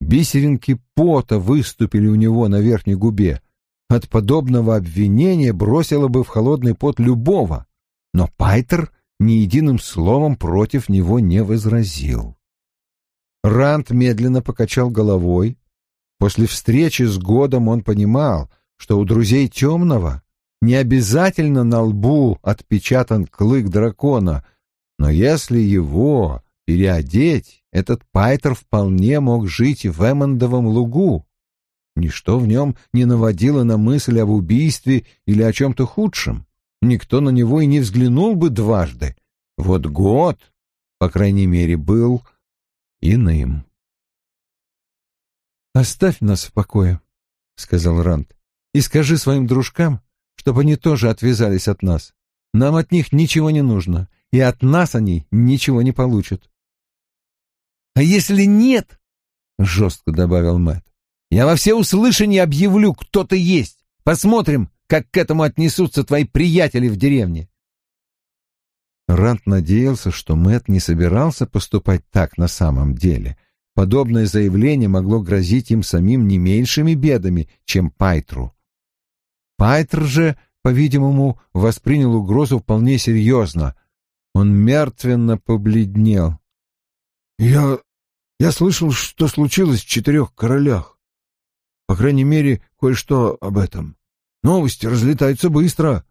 Бисеринки пота выступили у него на верхней губе. От подобного обвинения бросило бы в холодный пот любого, но Пайтер ни единым словом против него не возразил. Ранд медленно покачал головой. После встречи с Годом он понимал, что у друзей темного не обязательно на лбу отпечатан клык дракона, но если его переодеть, этот Пайтер вполне мог жить в Эммондовом лугу. Ничто в нем не наводило на мысль об убийстве или о чем-то худшем. Никто на него и не взглянул бы дважды. Вот год, по крайней мере, был иным. «Оставь нас в покое», — сказал Ранд, — «и скажи своим дружкам, чтобы они тоже отвязались от нас. Нам от них ничего не нужно, и от нас они ничего не получат. — А если нет, — жестко добавил Мэтт, — я во все услышания объявлю, кто ты есть. Посмотрим, как к этому отнесутся твои приятели в деревне. Рант надеялся, что Мэтт не собирался поступать так на самом деле. Подобное заявление могло грозить им самим не меньшими бедами, чем Пайтру. Пайтр же, по-видимому, воспринял угрозу вполне серьезно, он мертвенно побледнел. «Я... я слышал, что случилось в четырех королях. По крайней мере, кое-что об этом. Новости разлетаются быстро.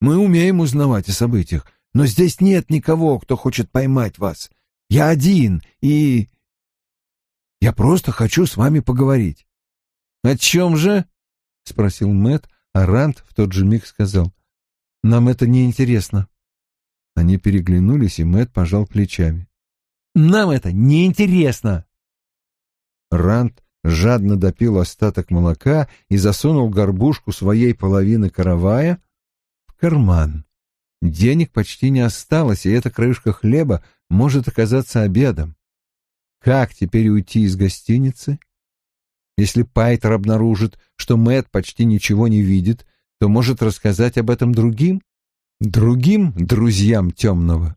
Мы умеем узнавать о событиях. но здесь нет никого, кто хочет поймать вас. Я один, и... Я просто хочу с вами поговорить». «О чем же?» — спросил Мэт, а Ранд в тот же миг сказал. «Нам это не интересно». Они переглянулись, и Мэт пожал плечами. «Нам это не интересно!» Ранд жадно допил остаток молока и засунул горбушку своей половины каравая в карман. Денег почти не осталось, и эта крышка хлеба может оказаться обедом. Как теперь уйти из гостиницы? Если Пайтер обнаружит, что Мэт почти ничего не видит, то может рассказать об этом другим, другим друзьям темного.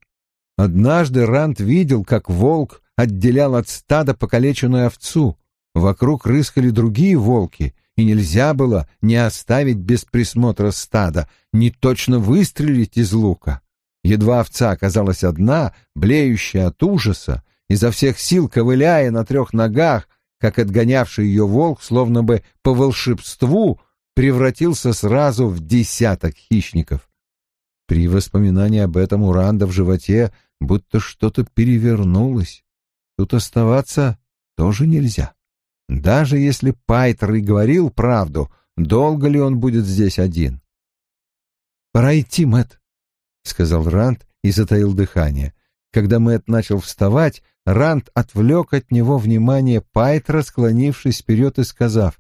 Однажды Рант видел, как волк отделял от стада покалеченную овцу. Вокруг рыскали другие волки, и нельзя было не оставить без присмотра стада, не точно выстрелить из лука. Едва овца оказалась одна, блеющая от ужаса, изо всех сил ковыляя на трех ногах, как отгонявший ее волк, словно бы по волшебству, превратился сразу в десяток хищников. При воспоминании об этом у Ранда в животе будто что-то перевернулось. Тут оставаться тоже нельзя. Даже если Пайтер и говорил правду, долго ли он будет здесь один? «Пора идти, Мэтт», — сказал Ранд и затаил дыхание. Когда Мэтт начал вставать, Ранд отвлек от него внимание Пайтера, склонившись вперед и сказав,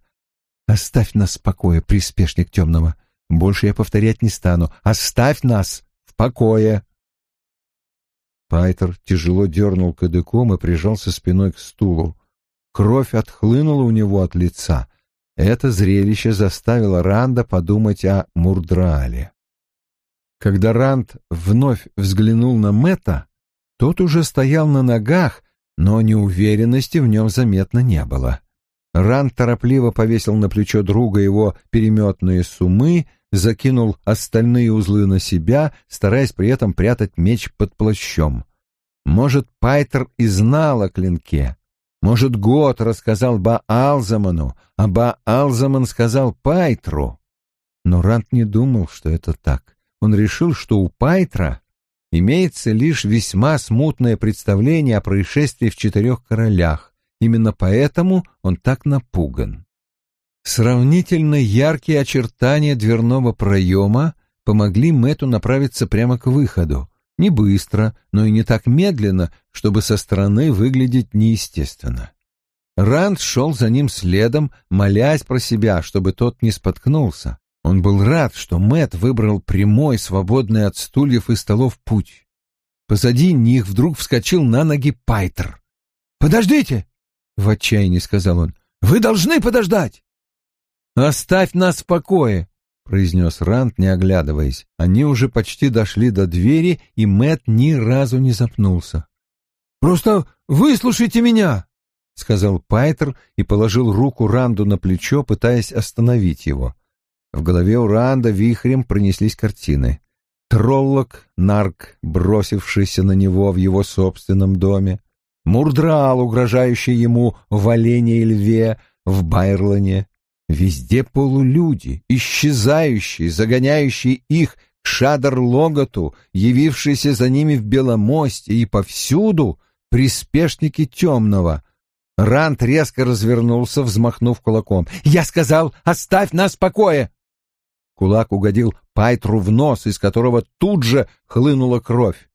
«Оставь нас в покое, приспешник темного. Больше я повторять не стану. Оставь нас в покое!» Пайтер тяжело дернул кадыком и прижался спиной к стулу. Кровь отхлынула у него от лица. Это зрелище заставило Ранда подумать о Мурдраале. Когда Ранд вновь взглянул на Мэтта, тот уже стоял на ногах, но неуверенности в нем заметно не было. Ранд торопливо повесил на плечо друга его переметные сумы, закинул остальные узлы на себя, стараясь при этом прятать меч под плащом. Может, Пайтер и знал о клинке. Может, Гот рассказал Ба-Алзаману, а Ба-Алзаман сказал Пайтру. Но Ранд не думал, что это так. Он решил, что у Пайтра имеется лишь весьма смутное представление о происшествии в четырех королях. Именно поэтому он так напуган. Сравнительно яркие очертания дверного проема помогли Мэту направиться прямо к выходу. Не быстро, но и не так медленно, чтобы со стороны выглядеть неестественно. Ранд шел за ним следом, молясь про себя, чтобы тот не споткнулся. Он был рад, что Мэт выбрал прямой, свободный от стульев и столов путь. Позади них вдруг вскочил на ноги Пайтер. «Подождите!» — в отчаянии сказал он. «Вы должны подождать!» «Оставь нас в покое!» — произнес Ранд, не оглядываясь. Они уже почти дошли до двери, и Мэт ни разу не запнулся. «Просто выслушайте меня!» — сказал Пайтер и положил руку Ранду на плечо, пытаясь остановить его. В голове у Ранда вихрем пронеслись картины. Троллок, нарк, бросившийся на него в его собственном доме, Мурдрал, угрожающий ему в олене и льве в Байрлоне. Везде полулюди, исчезающие, загоняющие их к Шадар-Логоту, явившиеся за ними в Беломосте и повсюду приспешники темного. Рант резко развернулся, взмахнув кулаком. «Я сказал, оставь нас в покое!» Кулак угодил Пайтру в нос, из которого тут же хлынула кровь.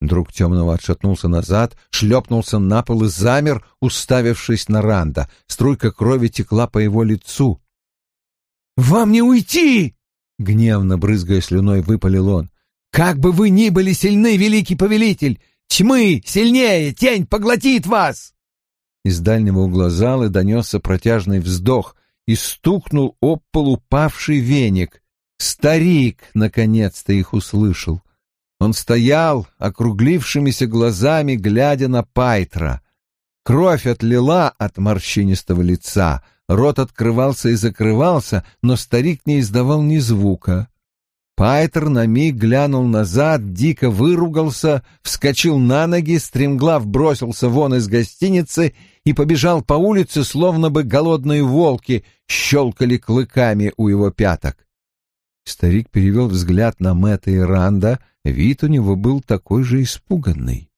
Друг темного отшатнулся назад, шлепнулся на пол и замер, уставившись на Ранда. Струйка крови текла по его лицу. «Вам не уйти!» — гневно брызгая слюной, выпалил он. «Как бы вы ни были сильны, великий повелитель! Тьмы сильнее! Тень поглотит вас!» Из дальнего угла зала донесся протяжный вздох и стукнул об пол упавший веник. Старик наконец-то их услышал. Он стоял, округлившимися глазами, глядя на Пайтра. Кровь отлила от морщинистого лица, рот открывался и закрывался, но старик не издавал ни звука. Пайтер на миг глянул назад, дико выругался, вскочил на ноги, стремглав бросился вон из гостиницы и побежал по улице, словно бы голодные волки щелкали клыками у его пяток. Старик перевел взгляд на Мэтта и Ранда, вид у него был такой же испуганный.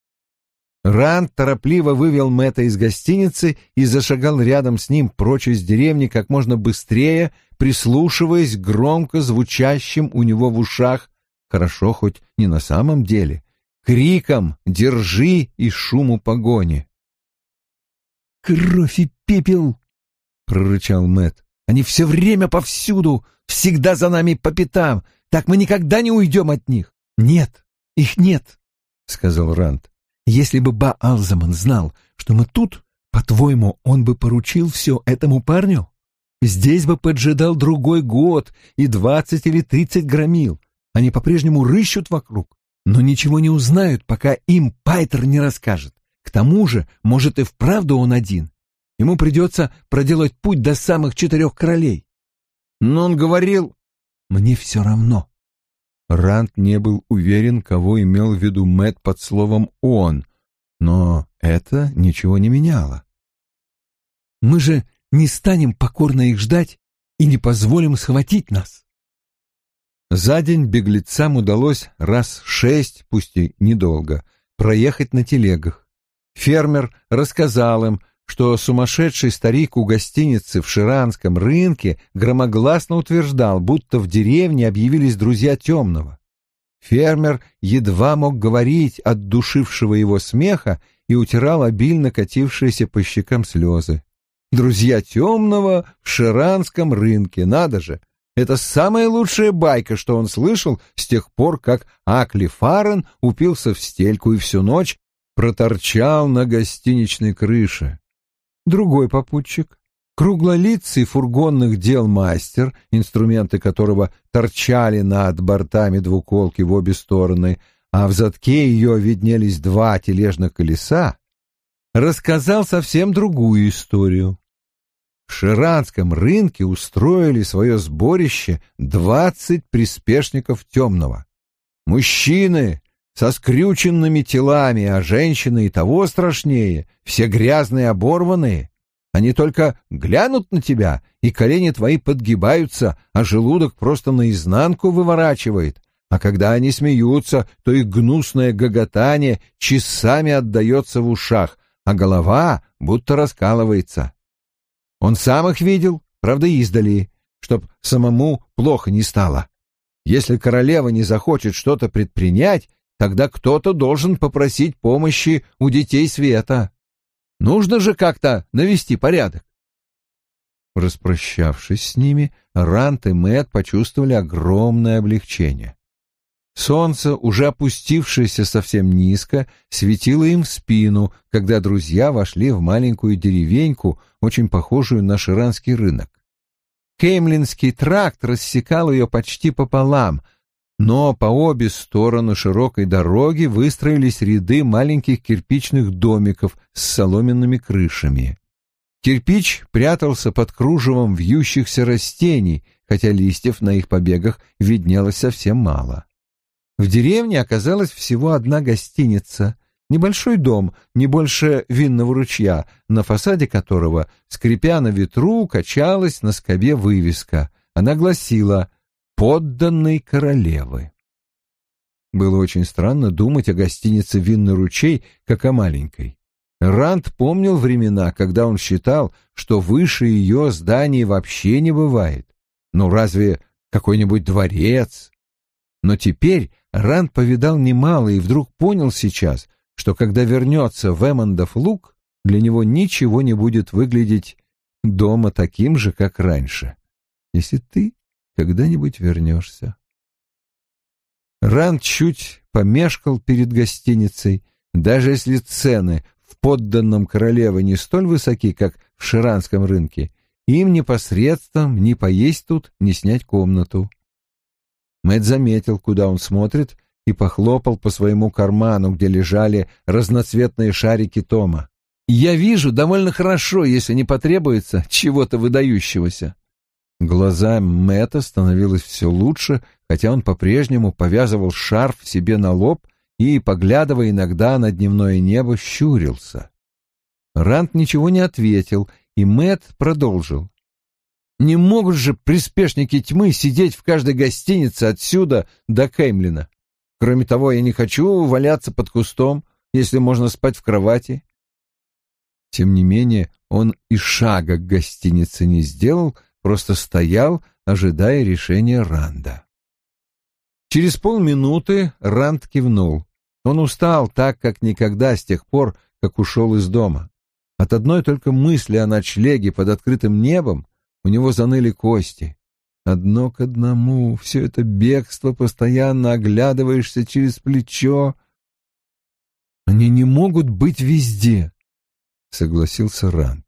Ранд торопливо вывел Мэтта из гостиницы и зашагал рядом с ним прочь из деревни как можно быстрее, прислушиваясь к громко звучащим у него в ушах, хорошо хоть не на самом деле, криком «Держи!» и шуму погони. «Кровь и пепел!» — прорычал Мэт. «Они все время повсюду, всегда за нами по пятам. Так мы никогда не уйдем от них». «Нет, их нет», — сказал Ранд. «Если бы Ба Алзаман знал, что мы тут, по-твоему, он бы поручил все этому парню? Здесь бы поджидал другой год и двадцать или тридцать громил. Они по-прежнему рыщут вокруг, но ничего не узнают, пока им Пайтер не расскажет. К тому же, может, и вправду он один. Ему придется проделать путь до самых четырех королей. Но он говорил, мне все равно. Рант не был уверен, кого имел в виду Мэт под словом «он», но это ничего не меняло. Мы же не станем покорно их ждать и не позволим схватить нас. За день беглецам удалось раз шесть, пусть и недолго, проехать на телегах. Фермер рассказал им, что сумасшедший старик у гостиницы в Ширанском рынке громогласно утверждал, будто в деревне объявились друзья темного. Фермер едва мог говорить от душившего его смеха и утирал обильно катившиеся по щекам слезы. Друзья темного в Ширанском рынке, надо же! Это самая лучшая байка, что он слышал с тех пор, как Акли Фарен упился в стельку и всю ночь проторчал на гостиничной крыше. Другой попутчик, круглолицый фургонных дел мастер, инструменты которого торчали над бортами двуколки в обе стороны, а в задке ее виднелись два тележных колеса, рассказал совсем другую историю. В Ширанском рынке устроили свое сборище двадцать приспешников темного. Мужчины со скрюченными телами, а женщины и того страшнее, все грязные оборванные. Они только глянут на тебя, и колени твои подгибаются, а желудок просто наизнанку выворачивает. А когда они смеются, то их гнусное гоготание часами отдается в ушах, а голова будто раскалывается. Он сам их видел, правда, издали, чтоб самому плохо не стало. Если королева не захочет что-то предпринять, тогда кто-то должен попросить помощи у детей света. Нужно же как-то навести порядок. Распрощавшись с ними, Рант и Мэтт почувствовали огромное облегчение. Солнце, уже опустившееся совсем низко, светило им в спину, когда друзья вошли в маленькую деревеньку, очень похожую на ширанский рынок. Кеймлинский тракт рассекал ее почти пополам, но по обе стороны широкой дороги выстроились ряды маленьких кирпичных домиков с соломенными крышами. Кирпич прятался под кружевом вьющихся растений, хотя листьев на их побегах виднелось совсем мало. В деревне оказалась всего одна гостиница, небольшой дом, не больше винного ручья, на фасаде которого, скрипя на ветру, качалась на скобе вывеска. Она гласила «Подданный королевы». Было очень странно думать о гостинице «Винный ручей» как о маленькой. Ранд помнил времена, когда он считал, что выше ее зданий вообще не бывает. Ну разве какой-нибудь дворец? Но теперь Ранд повидал немало и вдруг понял сейчас, что когда вернется в Эммондов луг, для него ничего не будет выглядеть дома таким же, как раньше, если ты когда-нибудь вернешься. Ранд чуть помешкал перед гостиницей, даже если цены в подданном королевы не столь высоки, как в ширанском рынке, им непосредством ни поесть тут, ни снять комнату. Мэтт заметил, куда он смотрит, и похлопал по своему карману, где лежали разноцветные шарики Тома. «Я вижу довольно хорошо, если не потребуется чего-то выдающегося». Глаза Мэтта становилось все лучше, хотя он по-прежнему повязывал шарф себе на лоб и, поглядывая иногда на дневное небо, щурился. Рант ничего не ответил, и Мэт продолжил. Не могут же приспешники тьмы сидеть в каждой гостинице отсюда до Кеймлина. Кроме того, я не хочу валяться под кустом, если можно спать в кровати. Тем не менее, он и шага к гостинице не сделал, просто стоял, ожидая решения Ранда. Через полминуты Ранд кивнул. Он устал так, как никогда с тех пор, как ушел из дома. От одной только мысли о ночлеге под открытым небом у него заныли кости. Одно к одному, все это бегство, постоянно оглядываешься через плечо. Они не могут быть везде, — согласился Ранд.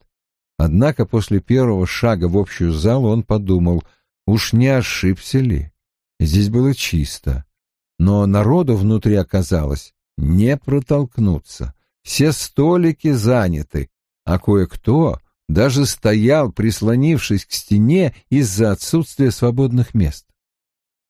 Однако после первого шага в общую залу он подумал, уж не ошибся ли. Здесь было чисто, но народу внутри оказалось не протолкнуться. Все столики заняты, а кое-кто даже стоял, прислонившись к стене из-за отсутствия свободных мест.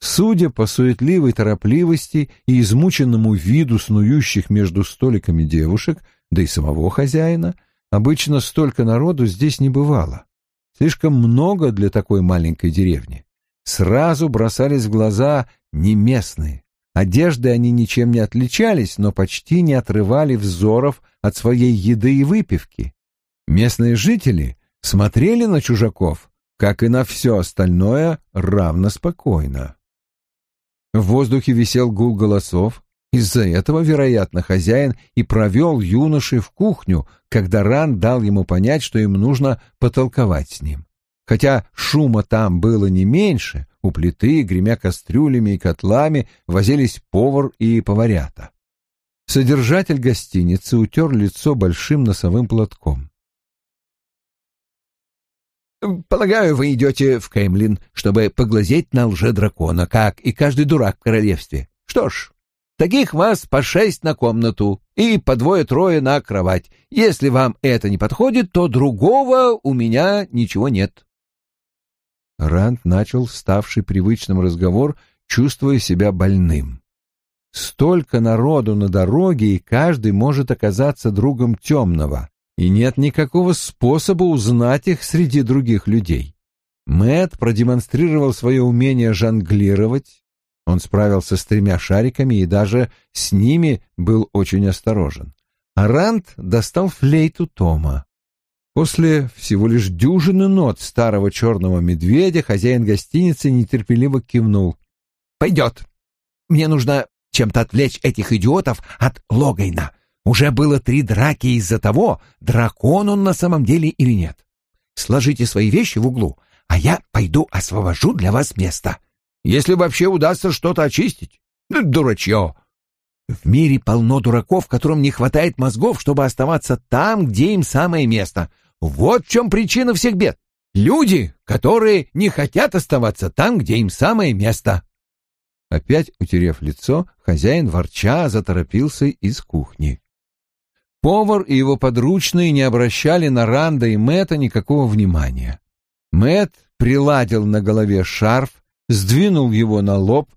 Судя по суетливой торопливости и измученному виду снующих между столиками девушек, да и самого хозяина, обычно столько народу здесь не бывало. Слишком много для такой маленькой деревни. Сразу бросались в глаза не местные. Одежды они ничем не отличались, но почти не отрывали взоров от своей еды и выпивки. Местные жители смотрели на чужаков, как и на все остальное, равно спокойно. В воздухе висел гул голосов. Из-за этого, вероятно, хозяин и провел юноши в кухню, когда Ран дал ему понять, что им нужно потолковать с ним. Хотя шума там было не меньше, у плиты, гремя кастрюлями и котлами, возились повар и поварята. Содержатель гостиницы утер лицо большим носовым платком. Полагаю, вы идете в Кемлин, чтобы поглазеть на лже-дракона, как и каждый дурак в королевстве. Что ж, таких вас по шесть на комнату и по двое-трое на кровать. Если вам это не подходит, то другого у меня ничего нет. Ранд начал ставший привычным разговор, чувствуя себя больным. Столько народу на дороге, и каждый может оказаться другом темного и нет никакого способа узнать их среди других людей. Мэт продемонстрировал свое умение жонглировать, он справился с тремя шариками и даже с ними был очень осторожен. А Ранд достал флейту Тома. После всего лишь дюжины нот старого черного медведя хозяин гостиницы нетерпеливо кивнул. «Пойдет. Мне нужно чем-то отвлечь этих идиотов от Логайна. Уже было три драки из-за того, дракон он на самом деле или нет. Сложите свои вещи в углу, а я пойду освобожу для вас место. Если вообще удастся что-то очистить. Дурачье. В мире полно дураков, которым не хватает мозгов, чтобы оставаться там, где им самое место. Вот в чем причина всех бед. Люди, которые не хотят оставаться там, где им самое место. Опять утерев лицо, хозяин ворча заторопился из кухни. Повар и его подручные не обращали на Ранда и Мэтта никакого внимания. Мэт приладил на голове шарф, сдвинул его на лоб,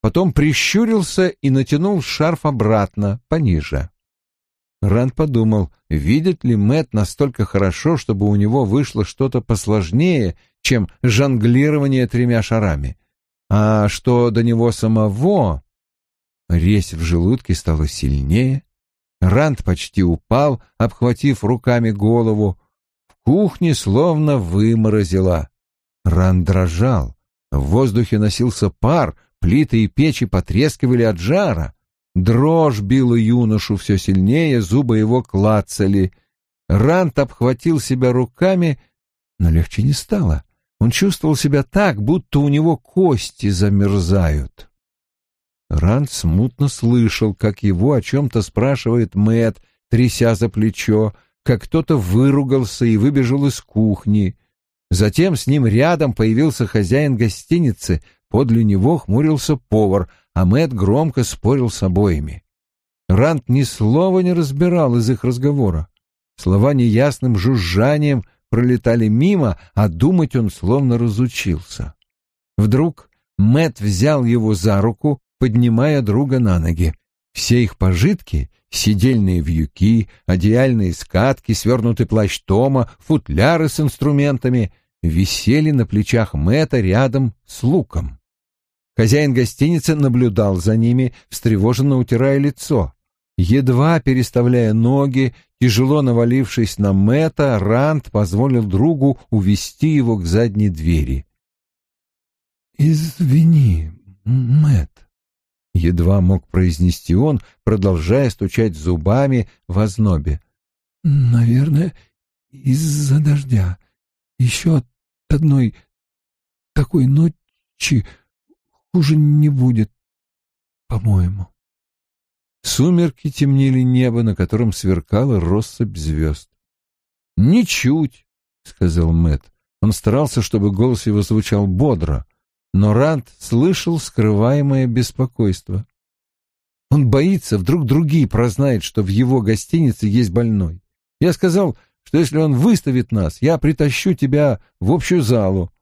потом прищурился и натянул шарф обратно, пониже. Ранд подумал, видит ли Мэт настолько хорошо, чтобы у него вышло что-то посложнее, чем жонглирование тремя шарами. А что до него самого... Резь в желудке стала сильнее, Ранд почти упал, обхватив руками голову. В кухне словно выморозило. Ранд дрожал. В воздухе носился пар, плиты и печи потрескивали от жара. Дрожь била юношу все сильнее, зубы его клацали. Рант обхватил себя руками, но легче не стало. Он чувствовал себя так, будто у него кости замерзают. Ранд смутно слышал, как его о чем-то спрашивает Мэт, тряся за плечо, как кто-то выругался и выбежал из кухни. Затем с ним рядом появился хозяин гостиницы, подле него хмурился повар, а Мэт громко спорил с обоими. Ранд ни слова не разбирал из их разговора. Слова неясным жужжанием пролетали мимо, а думать он словно разучился. Вдруг Мэт взял его за руку, поднимая друга на ноги. Все их пожитки — сидельные вьюки, одеяльные скатки, свернутый плащ Тома, футляры с инструментами — висели на плечах Мэта рядом с луком. Хозяин гостиницы наблюдал за ними, встревоженно утирая лицо. Едва переставляя ноги, тяжело навалившись на Мэтта, Ранд позволил другу увести его к задней двери. «Извини, Мэтт», — едва мог произнести он, продолжая стучать зубами в ознобе. «Наверное, из-за дождя. Еще одной такой ночи хуже не будет, по-моему». Сумерки темнели небо, на котором сверкала россыпь звезд. «Ничуть», — сказал Мэт. Он старался, чтобы голос его звучал бодро, но Ранд слышал скрываемое беспокойство. Он боится, вдруг другие прознают, что в его гостинице есть больной. Я сказал, что если он выставит нас, я притащу тебя в общую залу.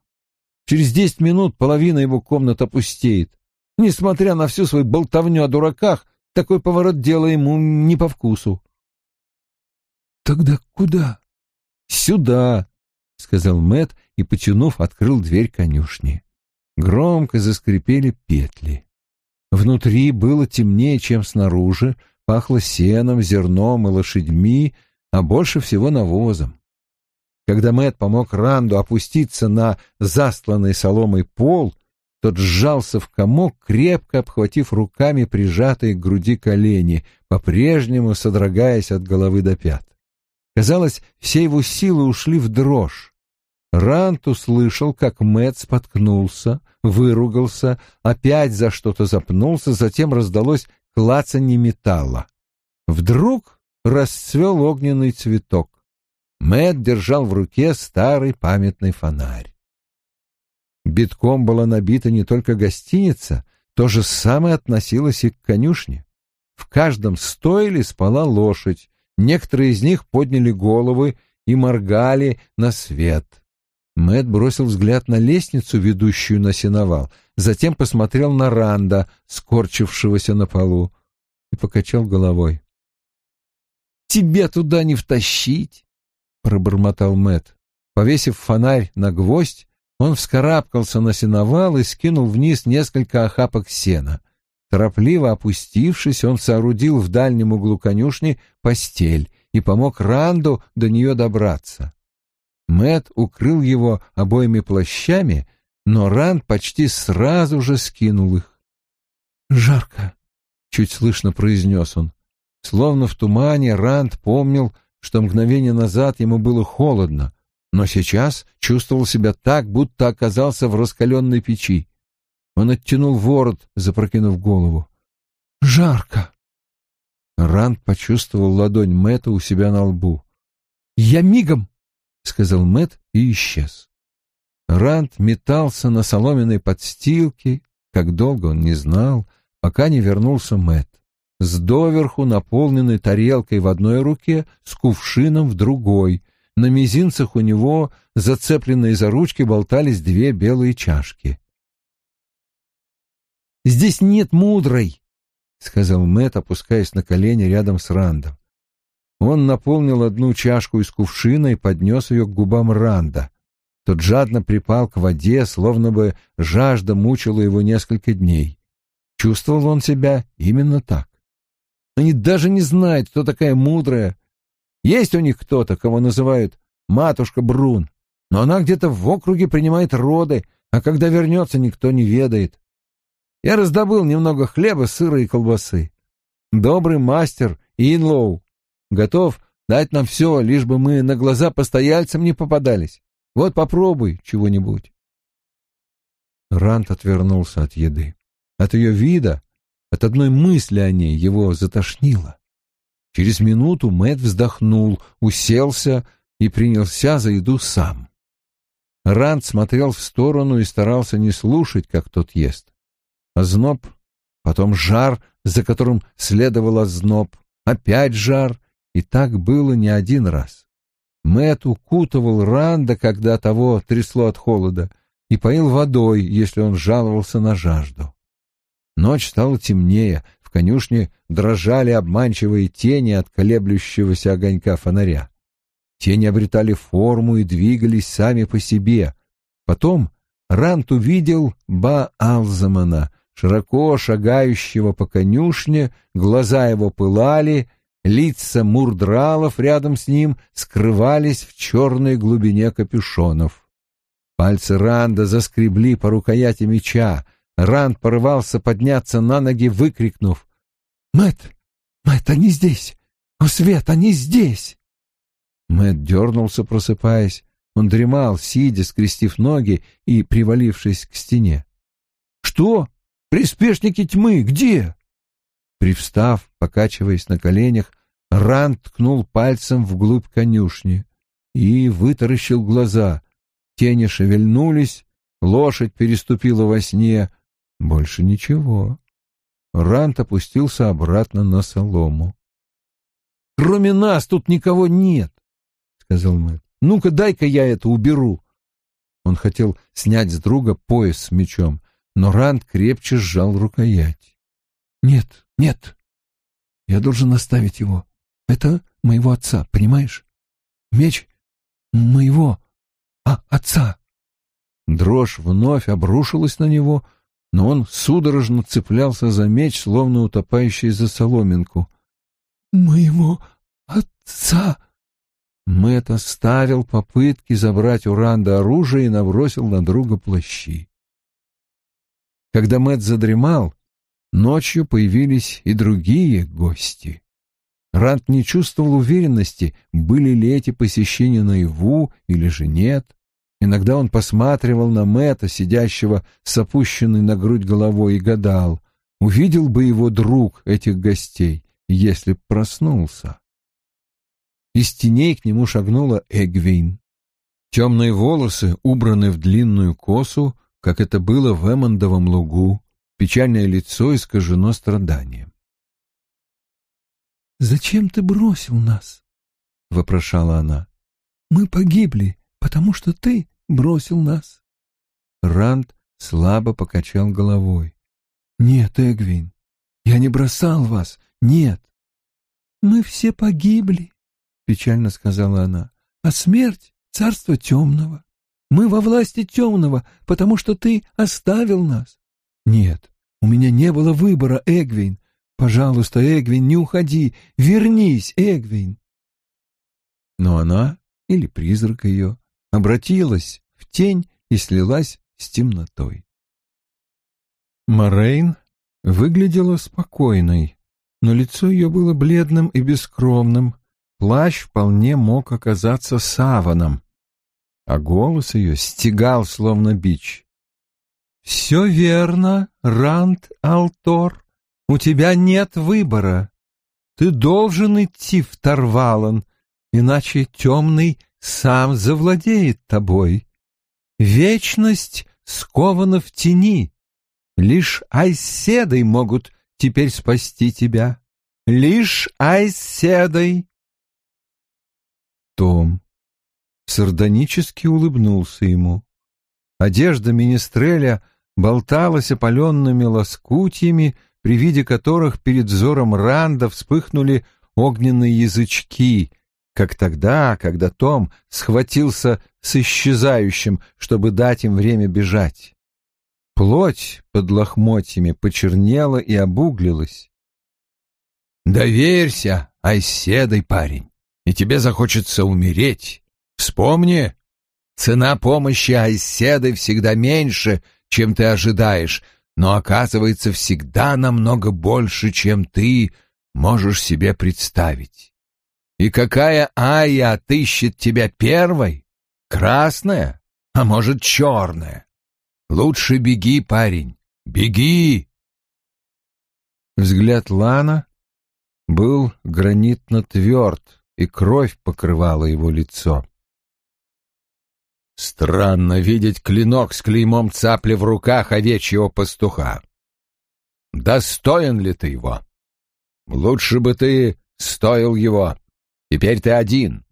Через десять минут половина его комнат опустеет. Несмотря на всю свою болтовню о дураках, такой поворот дела ему не по вкусу. «Тогда куда?» «Сюда», — сказал Мэт и, потянув, открыл дверь конюшни. Громко заскрипели петли. Внутри было темнее, чем снаружи, пахло сеном, зерном и лошадьми, а больше всего навозом. Когда Мэт помог Ранду опуститься на застланный соломой пол, тот сжался в комок, крепко обхватив руками прижатые к груди колени, по-прежнему содрогаясь от головы до пят. Казалось, все его силы ушли в дрожь. Рант услышал, как Мэт споткнулся, выругался, опять за что-то запнулся, затем раздалось клацанье металла. Вдруг расцвел огненный цветок. Мэт держал в руке старый памятный фонарь. Битком была набита не только гостиница, то же самое относилось и к конюшне. В каждом стойле спала лошадь, некоторые из них подняли головы и моргали на свет. Мэт бросил взгляд на лестницу, ведущую на сеновал, затем посмотрел на Ранда, скорчившегося на полу, и покачал головой. «Тебе туда не втащить!» — пробормотал Мэт. Повесив фонарь на гвоздь, он вскарабкался на сеновал и скинул вниз несколько охапок сена. Торопливо опустившись, он соорудил в дальнем углу конюшни постель и помог Ранду до нее добраться. Мэт укрыл его обоими плащами, но Ранд почти сразу же скинул их. «Жарко», — чуть слышно произнес он. Словно в тумане Ранд помнил, что мгновение назад ему было холодно, но сейчас чувствовал себя так, будто оказался в раскаленной печи. Он оттянул ворот, запрокинув голову. «Жарко!» Ранд почувствовал ладонь Мэтта у себя на лбу. «Я мигом!» — сказал Мэт и исчез. Ранд метался на соломенной подстилке, как долго он не знал, пока не вернулся Мэт с доверху наполненной тарелкой в одной руке, с кувшином в другой, на мизинцах у него, зацепленные за ручки, болтались две белые чашки. «Здесь нет мудрой», — сказал Мэт, опускаясь на колени рядом с Рандом. Он наполнил одну чашку из кувшина и поднес ее к губам Ранда. Тот жадно припал к воде, словно бы жажда мучила его несколько дней. Чувствовал он себя именно так. Они даже не знают, кто такая мудрая, есть у них кто-то, кого называют матушка Брун, но она где-то в округе принимает роды, а когда вернется, никто не ведает. Я раздобыл немного хлеба, сыра и колбасы. Добрый мастер Инлоу готов дать нам все, лишь бы мы на глаза постояльцам не попадались. Вот попробуй чего-нибудь. Рант отвернулся от еды. От ее вида, от одной мысли о ней его затошнило. Через минуту Мэт вздохнул, уселся и принялся за еду сам. Ранд смотрел в сторону и старался не слушать, как тот ест. Озноб, потом жар, за которым следовал озноб, опять жар, и так было не один раз. Мэт укутывал Ранда, когда того трясло от холода, и поил водой, если он жаловался на жажду. Ночь стала темнее, в конюшне дрожали обманчивые тени от колеблющегося огонька фонаря. Тени обретали форму и двигались сами по себе. Потом Рант увидел Ба-Алзамана, широко шагающего по конюшне, глаза его пылали, лица мурдралов рядом с ним скрывались в черной глубине капюшонов. Пальцы Ранда заскребли по рукояти меча. Ранд порывался подняться на ноги, выкрикнув. «Мэтт! Мэтт, они здесь! О, Свет, они здесь!» Мэтт дернулся, просыпаясь. Он дремал, сидя, скрестив ноги и привалившись к стене. «Что? Приспешники тьмы? Где?» Привстав, покачиваясь на коленях, Ранд ткнул пальцем вглубь конюшни и вытаращил глаза. Тени шевельнулись, лошадь переступила во сне. Больше ничего. Рант опустился обратно на солому. «Кроме нас тут никого нет», — сказал Мэтт. «Ну-ка, дай-ка я это уберу». Он хотел снять с друга пояс с мечом, но Ранд крепче сжал рукоять. «Нет, нет, я должен оставить его. Это моего отца, понимаешь? Меч моего а, отца». Дрожь вновь обрушилась на него, но он судорожно цеплялся за меч, словно утопающий за соломинку. «Моего отца!» Мэтт оставил попытки забрать у Ранда оружие и набросил на друга плащи. Когда Мэтт задремал, ночью появились и другие гости. Ранд не чувствовал уверенности, были ли эти посещения наяву или же нет. Иногда он посматривал на Мэтта, сидящего с опущенной на грудь головой, и гадал, увидел бы его друг этих гостей, если б проснулся. Из теней к нему шагнула Эгвин. Темные волосы убраны в длинную косу, как это было в Эммондовом лугу, печальное лицо искажено страданием. «Зачем ты бросил нас?» — вопрошала она. «Мы погибли, потому что ты бросил нас». Ранд слабо покачал головой. «Нет, Эгвин, я не бросал вас, нет». «Мы все погибли», — печально сказала она, — «а смерть — царство темного. Мы во власти темного, потому что ты оставил нас». «Нет, у меня не было выбора, Эгвин. Пожалуйста, Эгвин, не уходи. Вернись, Эгвин». Но она, или призрак ее, обратилась в тень и слилась с темнотой. Морейн выглядела спокойной, но лицо ее было бледным и бескровным, плащ вполне мог оказаться саваном, а голос ее стегал, словно бич. «Все верно, Ранд Алтор, у тебя нет выбора. Ты должен идти в Тарвалан, иначе темный сам завладеет тобой. Вечность скована в тени. Лишь айседой могут теперь спасти тебя. Лишь айседой. Том сардонически улыбнулся ему. Одежда министреля болталась опаленными лоскутьями, при виде которых перед взором Ранда вспыхнули огненные язычки, как тогда, когда Том схватился с исчезающим, чтобы дать им время бежать. Плоть под лохмотьями почернела и обуглилась. «Доверься, Айседой, парень, и тебе захочется умереть. Вспомни, цена помощи Айседой всегда меньше, чем ты ожидаешь, но оказывается всегда намного больше, чем ты можешь себе представить. И какая Ая отыщет тебя первой? Красная? А может, черная? Лучше беги, парень, беги!» Взгляд Лана был гранитно тверд, и кровь покрывала его лицо. Странно видеть клинок с клеймом цапли в руках овечьего пастуха. Достоин ли ты его? Лучше бы ты стоил его. Теперь ты один.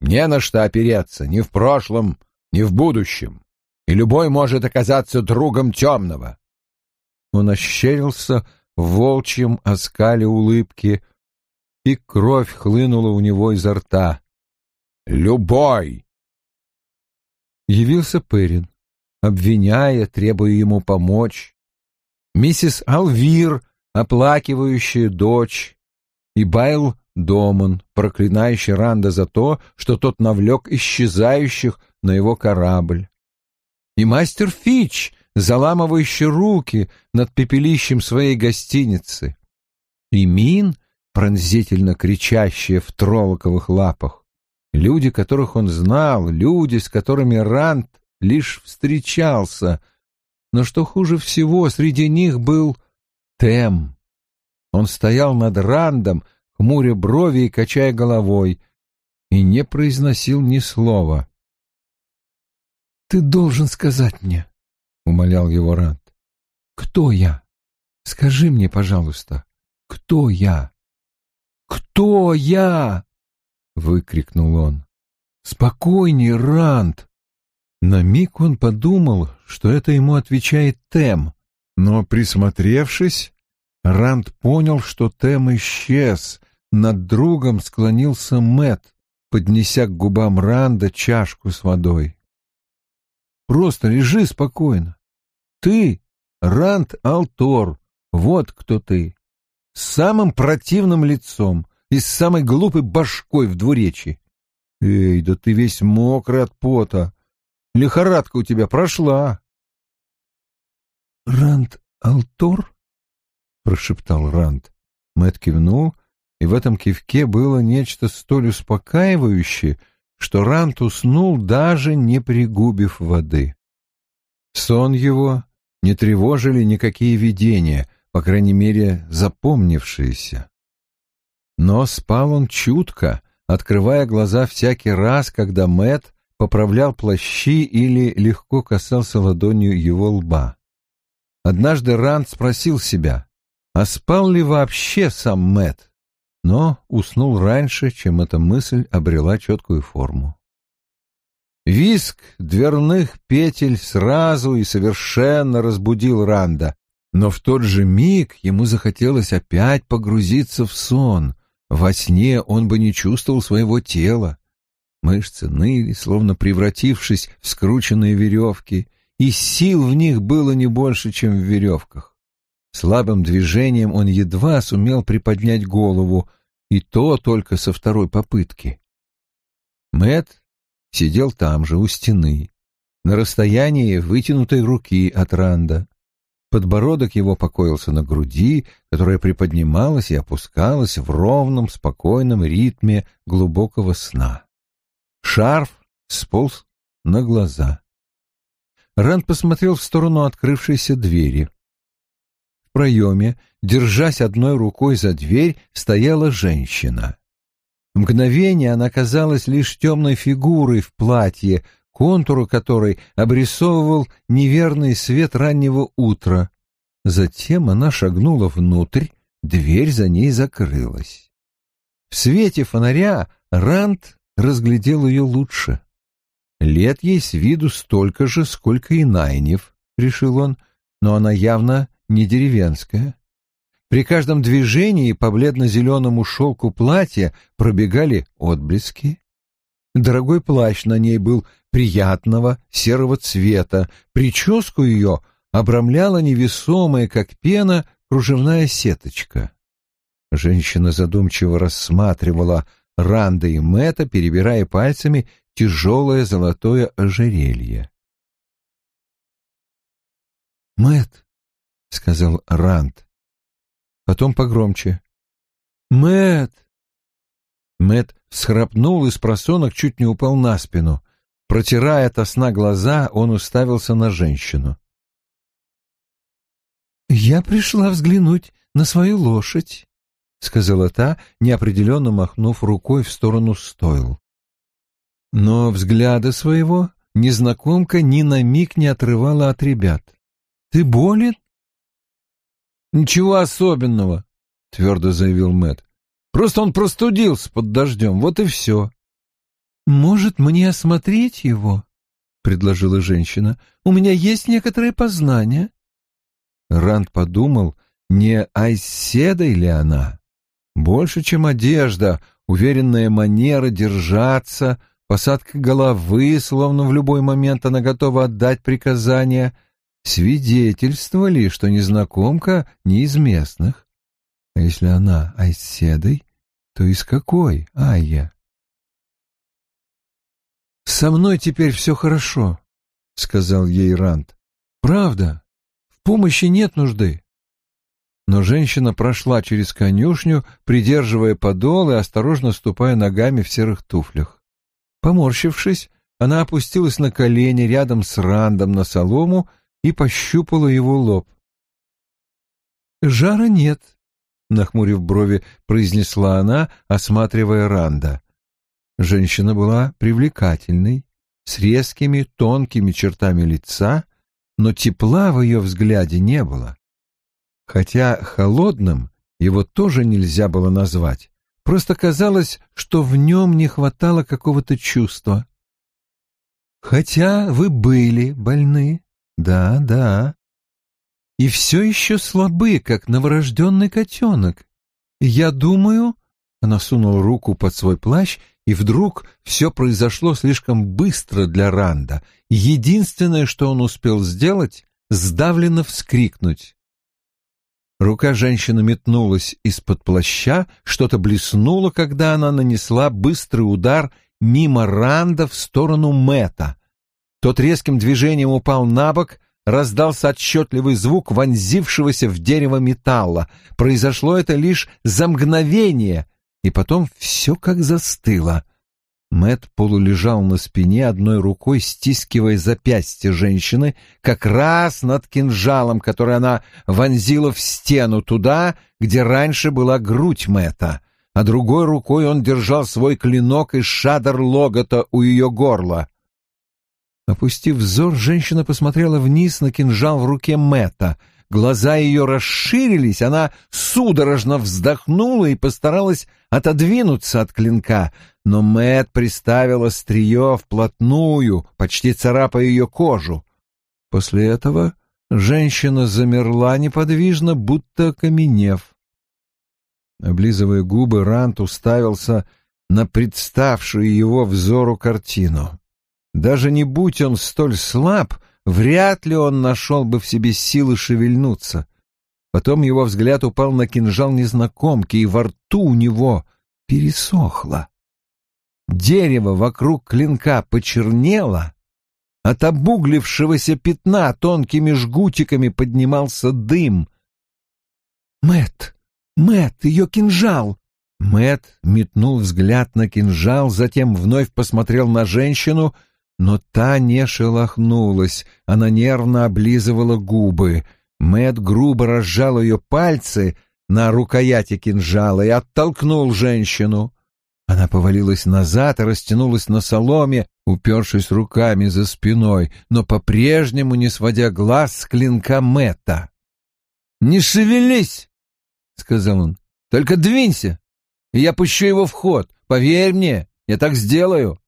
Не на что опереться ни в прошлом, ни в будущем. И любой может оказаться другом темного. Он ощерился в волчьем оскале улыбки, и кровь хлынула у него изо рта. «Любой!» Явился Перин. обвиняя, требуя ему помочь. Миссис Алвир, оплакивающая дочь, и Байл Доман, проклинающий Ранда за то, что тот навлек исчезающих на его корабль. И мастер Фич, заламывающий руки над пепелищем своей гостиницы. И Мин, пронзительно кричащая в троллоковых лапах. Люди, которых он знал, люди, с которыми Ранд лишь встречался. Но что хуже всего, среди них был Тем. Он стоял над Рандом, хмуря брови и качая головой, и не произносил ни слова. «Ты должен сказать мне», — умолял его Ранд. «Кто я? Скажи мне, пожалуйста, кто я?» «Кто я?» — выкрикнул он. «Спокойней, Ранд!» На миг он подумал, что это ему отвечает Тем, но, присмотревшись, Ранд понял, что Тем исчез. Над другом склонился Мэт, поднеся к губам Ранда чашку с водой. «Просто лежи спокойно. Ты — Ранд Алтор, вот кто ты с самым противным лицом и с самой глупой башкой в двуречи. Эй, да ты весь мокрый от пота. Лихорадка у тебя прошла. Ранд Алтор? Прошептал Ранд. Мэт кивнул, и в этом кивке было нечто столь успокаивающее, что Ранд уснул, даже не пригубив воды. Сон его не тревожили никакие видения, по крайней мере, запомнившиеся. Но спал он чутко, открывая глаза всякий раз, когда Мэт поправлял плащи или легко касался ладонью его лба. Однажды Ранд спросил себя, а спал ли вообще сам Мэт, но уснул раньше, чем эта мысль обрела четкую форму. Виск дверных петель сразу и совершенно разбудил Ранда, но в тот же миг ему захотелось опять погрузиться в сон. Во сне он бы не чувствовал своего тела. Мышцы ныли, словно превратившись в скрученные веревки, и сил в них было не больше, чем в веревках. Слабым движением он едва сумел приподнять голову, и то только со второй попытки. Мэт сидел там же, у стены, на расстоянии вытянутой руки от Ранда. Подбородок его покоился на груди, которая приподнималась и опускалась в ровном, спокойном ритме глубокого сна. Шарф сполз на глаза. Ранд посмотрел в сторону открывшейся двери. Проеме, держась одной рукой за дверь, стояла женщина. Мгновение она казалась лишь темной фигурой в платье, контуру которой обрисовывал неверный свет раннего утра. Затем она шагнула внутрь, дверь за ней закрылась. В свете фонаря Ранд разглядел ее лучше. Лет ей с виду столько же, сколько и Найнев, — решил он, но она явно не деревенская. При каждом движении по бледно-зеленому шелку платья пробегали отблески. Дорогой плащ на ней был приятного серого цвета, прическу ее обрамляла невесомая, как пена, кружевная сеточка. Женщина задумчиво рассматривала Ранда и Мэтта, перебирая пальцами тяжелое золотое ожерелье. «Мэтт», — сказал Ранд, потом погромче. «Мэтт!» Мэт схрапнул и с просонок чуть не упал на спину. Протирая от сна глаза, он уставился на женщину. «Я пришла взглянуть на свою лошадь», — сказала та, неопределенно махнув рукой в сторону стойл. Но взгляда своего незнакомка ни на миг не отрывала от ребят. «Ты болен?» «Ничего особенного», — твердо заявил Мэт. Просто он простудился под дождем, вот и все. «Может, мне осмотреть его?» — предложила женщина. «У меня есть некоторые познания». Ранд подумал, не Айседой ли она? Больше, чем одежда, уверенная манера держаться, посадка головы, словно в любой момент она готова отдать приказания, свидетельствовали, что незнакомка не из местных. А если она айседой, то из какой Айя? «Со мной теперь все хорошо», — сказал ей Ранд. «Правда, в помощи нет нужды». Но женщина прошла через конюшню, придерживая подол и осторожно ступая ногами в серых туфлях. Поморщившись, она опустилась на колени рядом с Рандом на солому и пощупала его лоб. «Жара нет», — нахмурив брови, произнесла она, осматривая Ранда. Женщина была привлекательной, с резкими, тонкими чертами лица, но тепла в ее взгляде не было. Хотя холодным его тоже нельзя было назвать, просто казалось, что в нем не хватало какого-то чувства. Хотя вы были больны, да, да, и все еще слабы, как новорожденный котенок. Я думаю, она сунула руку под свой плащ, и вдруг все произошло слишком быстро для Ранда. Единственное, что он успел сделать, сдавленно вскрикнуть. Рука женщины метнулась из-под плаща, что-то блеснуло, когда она нанесла быстрый удар мимо Ранда в сторону Мэта. Тот резким движением упал на бок, раздался отчетливый звук вонзившегося в дерево металла. Произошло это лишь за мгновение, и потом все как застыло. Мэт полулежал на спине, одной рукой стискивая запястье женщины, как раз над кинжалом, который она вонзила в стену туда, где раньше была грудь Мэта, а другой рукой он держал свой клинок из шадр логота у ее горла. Опустив взор, женщина посмотрела вниз на кинжал в руке Мэта — Глаза ее расширились, она судорожно вздохнула и постаралась отодвинуться от клинка, но Мэт приставил острие вплотную, почти царапая ее кожу. После этого женщина замерла неподвижно, будто окаменев. Облизывая губы, Рант уставился на представшую его взору картину. Даже не будь он столь слаб, вряд ли он нашел бы в себе силы шевельнуться. Потом его взгляд упал на кинжал незнакомки, и во рту у него пересохло. Дерево вокруг клинка почернело, от обуглившегося пятна тонкими жгутиками поднимался дым. Мэт, Мэт, ее кинжал! Мэт метнул взгляд на кинжал, затем вновь посмотрел на женщину — но та не шелохнулась, она нервно облизывала губы. Мэт грубо разжал ее пальцы на рукояти кинжала и оттолкнул женщину. Она повалилась назад и растянулась на соломе, упершись руками за спиной, но по-прежнему не сводя глаз с клинка Мэтта. «Не шевелись!» — сказал он. «Только двинься, и я пущу его в ход. Поверь мне, я так сделаю».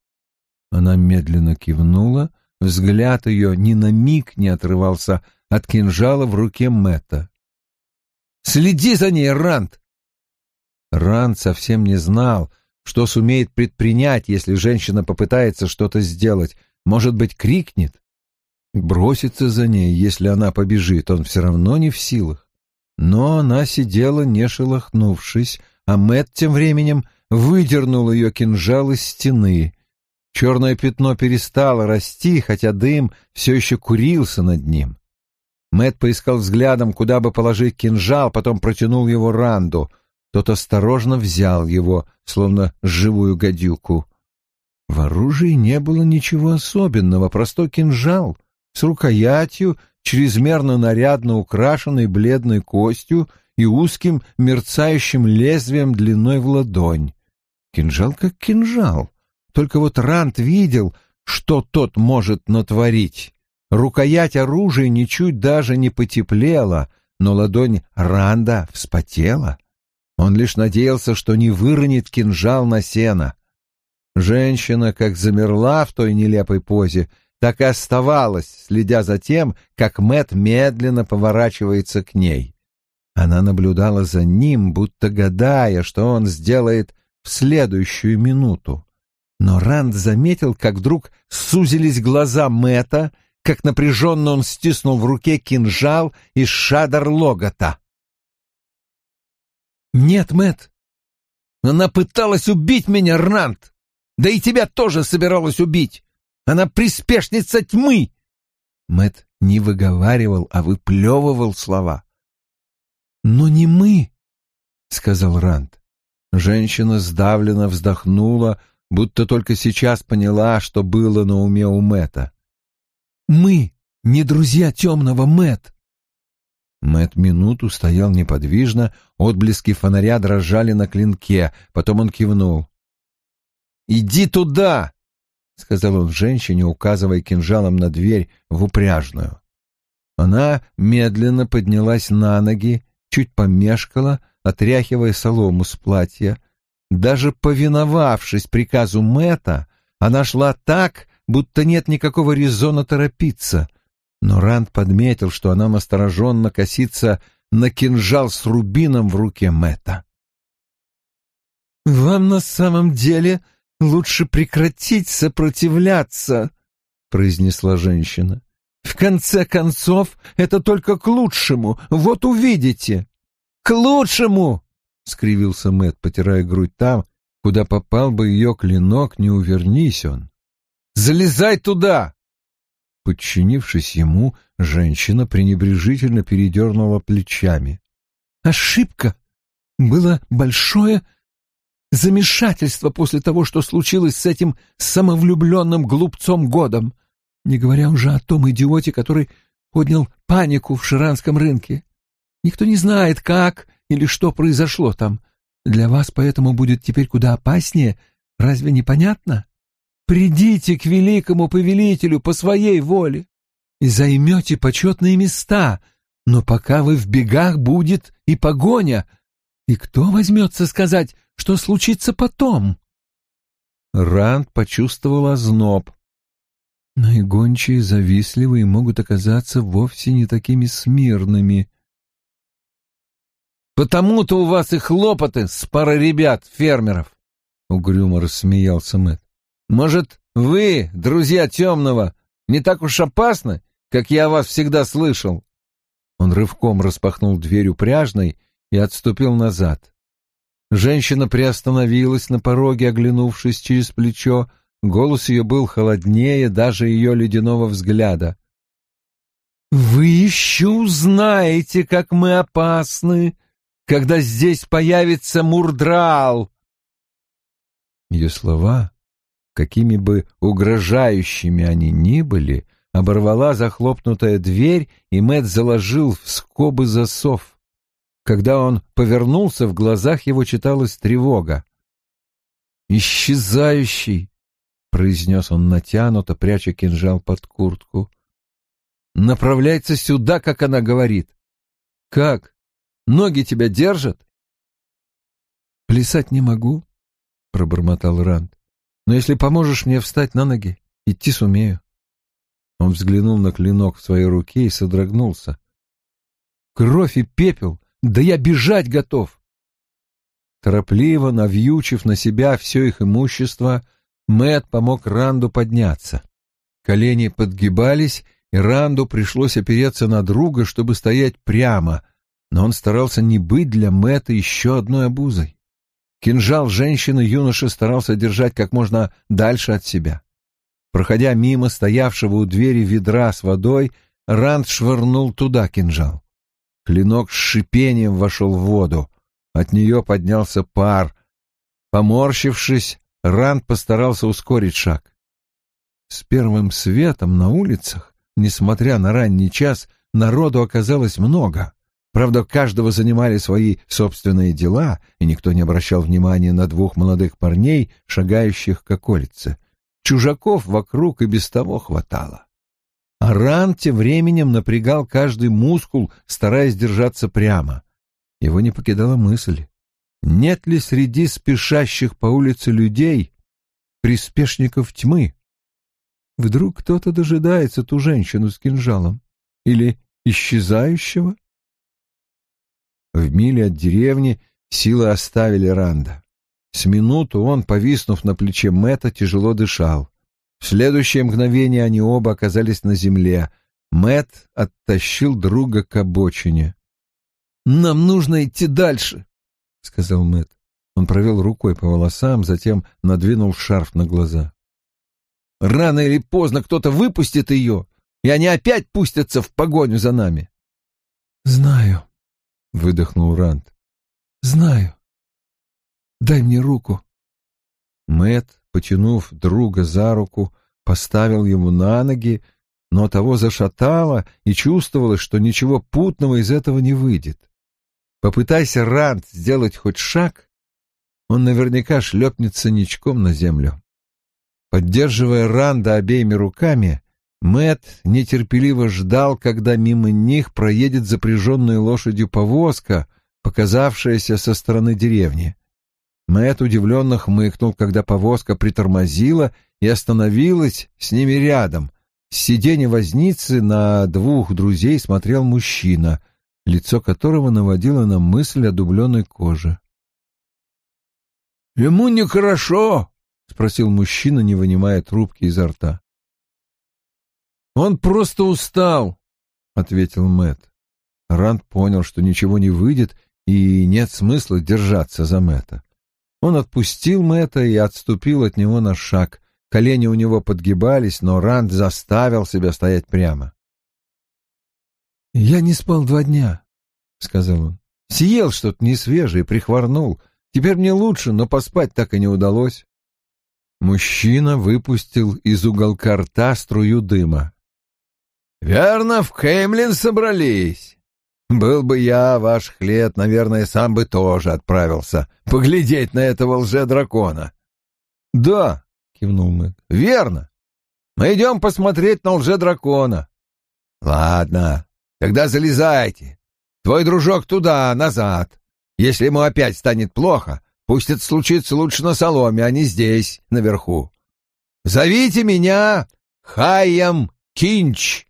Она медленно кивнула, взгляд ее ни на миг не отрывался от кинжала в руке Мэтта. «Следи за ней, Ранд!» Ранд совсем не знал, что сумеет предпринять, если женщина попытается что-то сделать. Может быть, крикнет? Бросится за ней, если она побежит, он все равно не в силах. Но она сидела, не шелохнувшись, а Мэт тем временем выдернул ее кинжал из стены. Черное пятно перестало расти, хотя дым все еще курился над ним. Мэт поискал взглядом, куда бы положить кинжал, потом протянул его Ранду. Тот осторожно взял его, словно живую гадюку. В оружии не было ничего особенного, простой кинжал с рукоятью, чрезмерно нарядно украшенной бледной костью и узким мерцающим лезвием длиной в ладонь. Кинжал как кинжал. Только вот Рант видел, что тот может натворить. Рукоять оружия ничуть даже не потеплела, но ладонь Ранда вспотела. Он лишь надеялся, что не выронит кинжал на сено. Женщина как замерла в той нелепой позе, так и оставалась, следя за тем, как Мэт медленно поворачивается к ней. Она наблюдала за ним, будто гадая, что он сделает в следующую минуту. Но Ранд заметил, как вдруг сузились глаза Мэта, как напряженно он стиснул в руке кинжал из шадар Логота. «Нет, Мэт, она пыталась убить меня, Ранд! Да и тебя тоже собиралась убить! Она приспешница тьмы!» Мэт не выговаривал, а выплевывал слова. «Но не мы», — сказал Ранд. Женщина сдавленно вздохнула, будто только сейчас поняла, что было на уме у Мэта. «Мы не друзья темного, Мэт. Мэт минуту стоял неподвижно, отблески фонаря дрожали на клинке, потом он кивнул. «Иди туда!» — сказал он женщине, указывая кинжалом на дверь в упряжную. Она медленно поднялась на ноги, чуть помешкала, отряхивая солому с платья. Даже повиновавшись приказу Мэта, она шла так, будто нет никакого резона торопиться. Но Ранд подметил, что она настороженно косится на кинжал с рубином в руке Мэта. «Вам на самом деле лучше прекратить сопротивляться», — произнесла женщина. «В конце концов, это только к лучшему, вот увидите». «К лучшему!» — скривился Мэт, потирая грудь там, куда попал бы ее клинок, не увернись он. «Залезай туда!» Подчинившись ему, женщина пренебрежительно передернула плечами. «Ошибка! Было большое замешательство после того, что случилось с этим самовлюбленным глупцом годом, не говоря уже о том идиоте, который поднял панику в ширанском рынке. Никто не знает, как или что произошло там. Для вас поэтому будет теперь куда опаснее. Разве не понятно? Придите к великому повелителю по своей воле и займете почетные места, но пока вы в бегах будет и погоня. И кто возьмется сказать, что случится потом?» Ранд почувствовал озноб. Но и гончие завистливые могут оказаться вовсе не такими смирными. «Потому-то у вас и хлопоты с парой ребят, фермеров!» — угрюмо рассмеялся Мэтт. Может, вы, друзья темного, не так уж опасны, как я о вас всегда слышал?» Он рывком распахнул дверь упряжной и отступил назад. Женщина приостановилась на пороге, оглянувшись через плечо. Голос ее был холоднее даже ее ледяного взгляда. «Вы еще узнаете, как мы опасны, когда здесь появится Мурдрал!» Ее слова какими бы угрожающими они ни были, оборвала захлопнутая дверь, и Мэт заложил в скобы засов. Когда он повернулся, в глазах его читалась тревога. «Исчезающий!» — произнес он натянуто, пряча кинжал под куртку. «Направляется сюда, как она говорит. Как? Ноги тебя держат?» «Плясать не могу», — пробормотал Ранд. Но если поможешь мне встать на ноги, идти сумею. Он взглянул на клинок в своей руке и содрогнулся. Кровь и пепел, да я бежать готов. Торопливо, навьючив на себя все их имущество, Мэт помог Ранду подняться. Колени подгибались, и Ранду пришлось опереться на друга, чтобы стоять прямо, но он старался не быть для Мэта еще одной обузой. Кинжал женщины юноша старался держать как можно дальше от себя. Проходя мимо стоявшего у двери ведра с водой, Ранд швырнул туда кинжал. Клинок с шипением вошел в воду. От нее поднялся пар. Поморщившись, Ранд постарался ускорить шаг. С первым светом на улицах, несмотря на ранний час, народу оказалось много. Правда, каждого занимали свои собственные дела, и никто не обращал внимания на двух молодых парней, шагающих к околице. Чужаков вокруг и без того хватало. А Ран тем временем напрягал каждый мускул, стараясь держаться прямо. Его не покидала мысль, нет ли среди спешащих по улице людей приспешников тьмы? Вдруг кто-то дожидается ту женщину с кинжалом? Или исчезающего? В миле от деревни силы оставили Ранда. С минуту он, повиснув на плече Мэтта, тяжело дышал. В следующее мгновение они оба оказались на земле. Мэт оттащил друга к обочине. «Нам нужно идти дальше», — сказал Мэт. Он провел рукой по волосам, затем надвинул шарф на глаза. «Рано или поздно кто-то выпустит ее, и они опять пустятся в погоню за нами». «Знаю», — выдохнул Ранд. «Знаю. Дай мне руку». Мэт, потянув друга за руку, поставил ему на ноги, но того зашатало и чувствовалось, что ничего путного из этого не выйдет. Попытайся Ранд сделать хоть шаг, он наверняка шлепнется ничком на землю. Поддерживая Ранда обеими руками, Мэт нетерпеливо ждал, когда мимо них проедет запряженная лошадью повозка, показавшаяся со стороны деревни. Мэт удивленно хмыкнул, когда повозка притормозила и остановилась с ними рядом. С сиденья возницы на двух друзей смотрел мужчина — лицо которого наводило на мысль о дубленой коже. «Ему нехорошо?» — спросил мужчина, не вынимая трубки изо рта. «Он просто устал», — ответил Мэт. Ранд понял, что ничего не выйдет и нет смысла держаться за Мэта. Он отпустил Мэта и отступил от него на шаг. Колени у него подгибались, но Ранд заставил себя стоять прямо. «Я не спал два дня», — сказал он. «Съел что-то несвежее, прихворнул. Теперь мне лучше, но поспать так и не удалось». Мужчина выпустил из уголка рта струю дыма. «Верно, в Кеймлин собрались. Был бы я ваших лет, наверное, сам бы тоже отправился поглядеть на этого лже-дракона». «Да», — кивнул Мэтт, — «верно. Мы идем посмотреть на лже-дракона». «Ладно, Тогда залезайте. Твой дружок туда, назад. Если ему опять станет плохо, пусть это случится лучше на соломе, а не здесь, наверху. Зовите меня Хайям Кинч.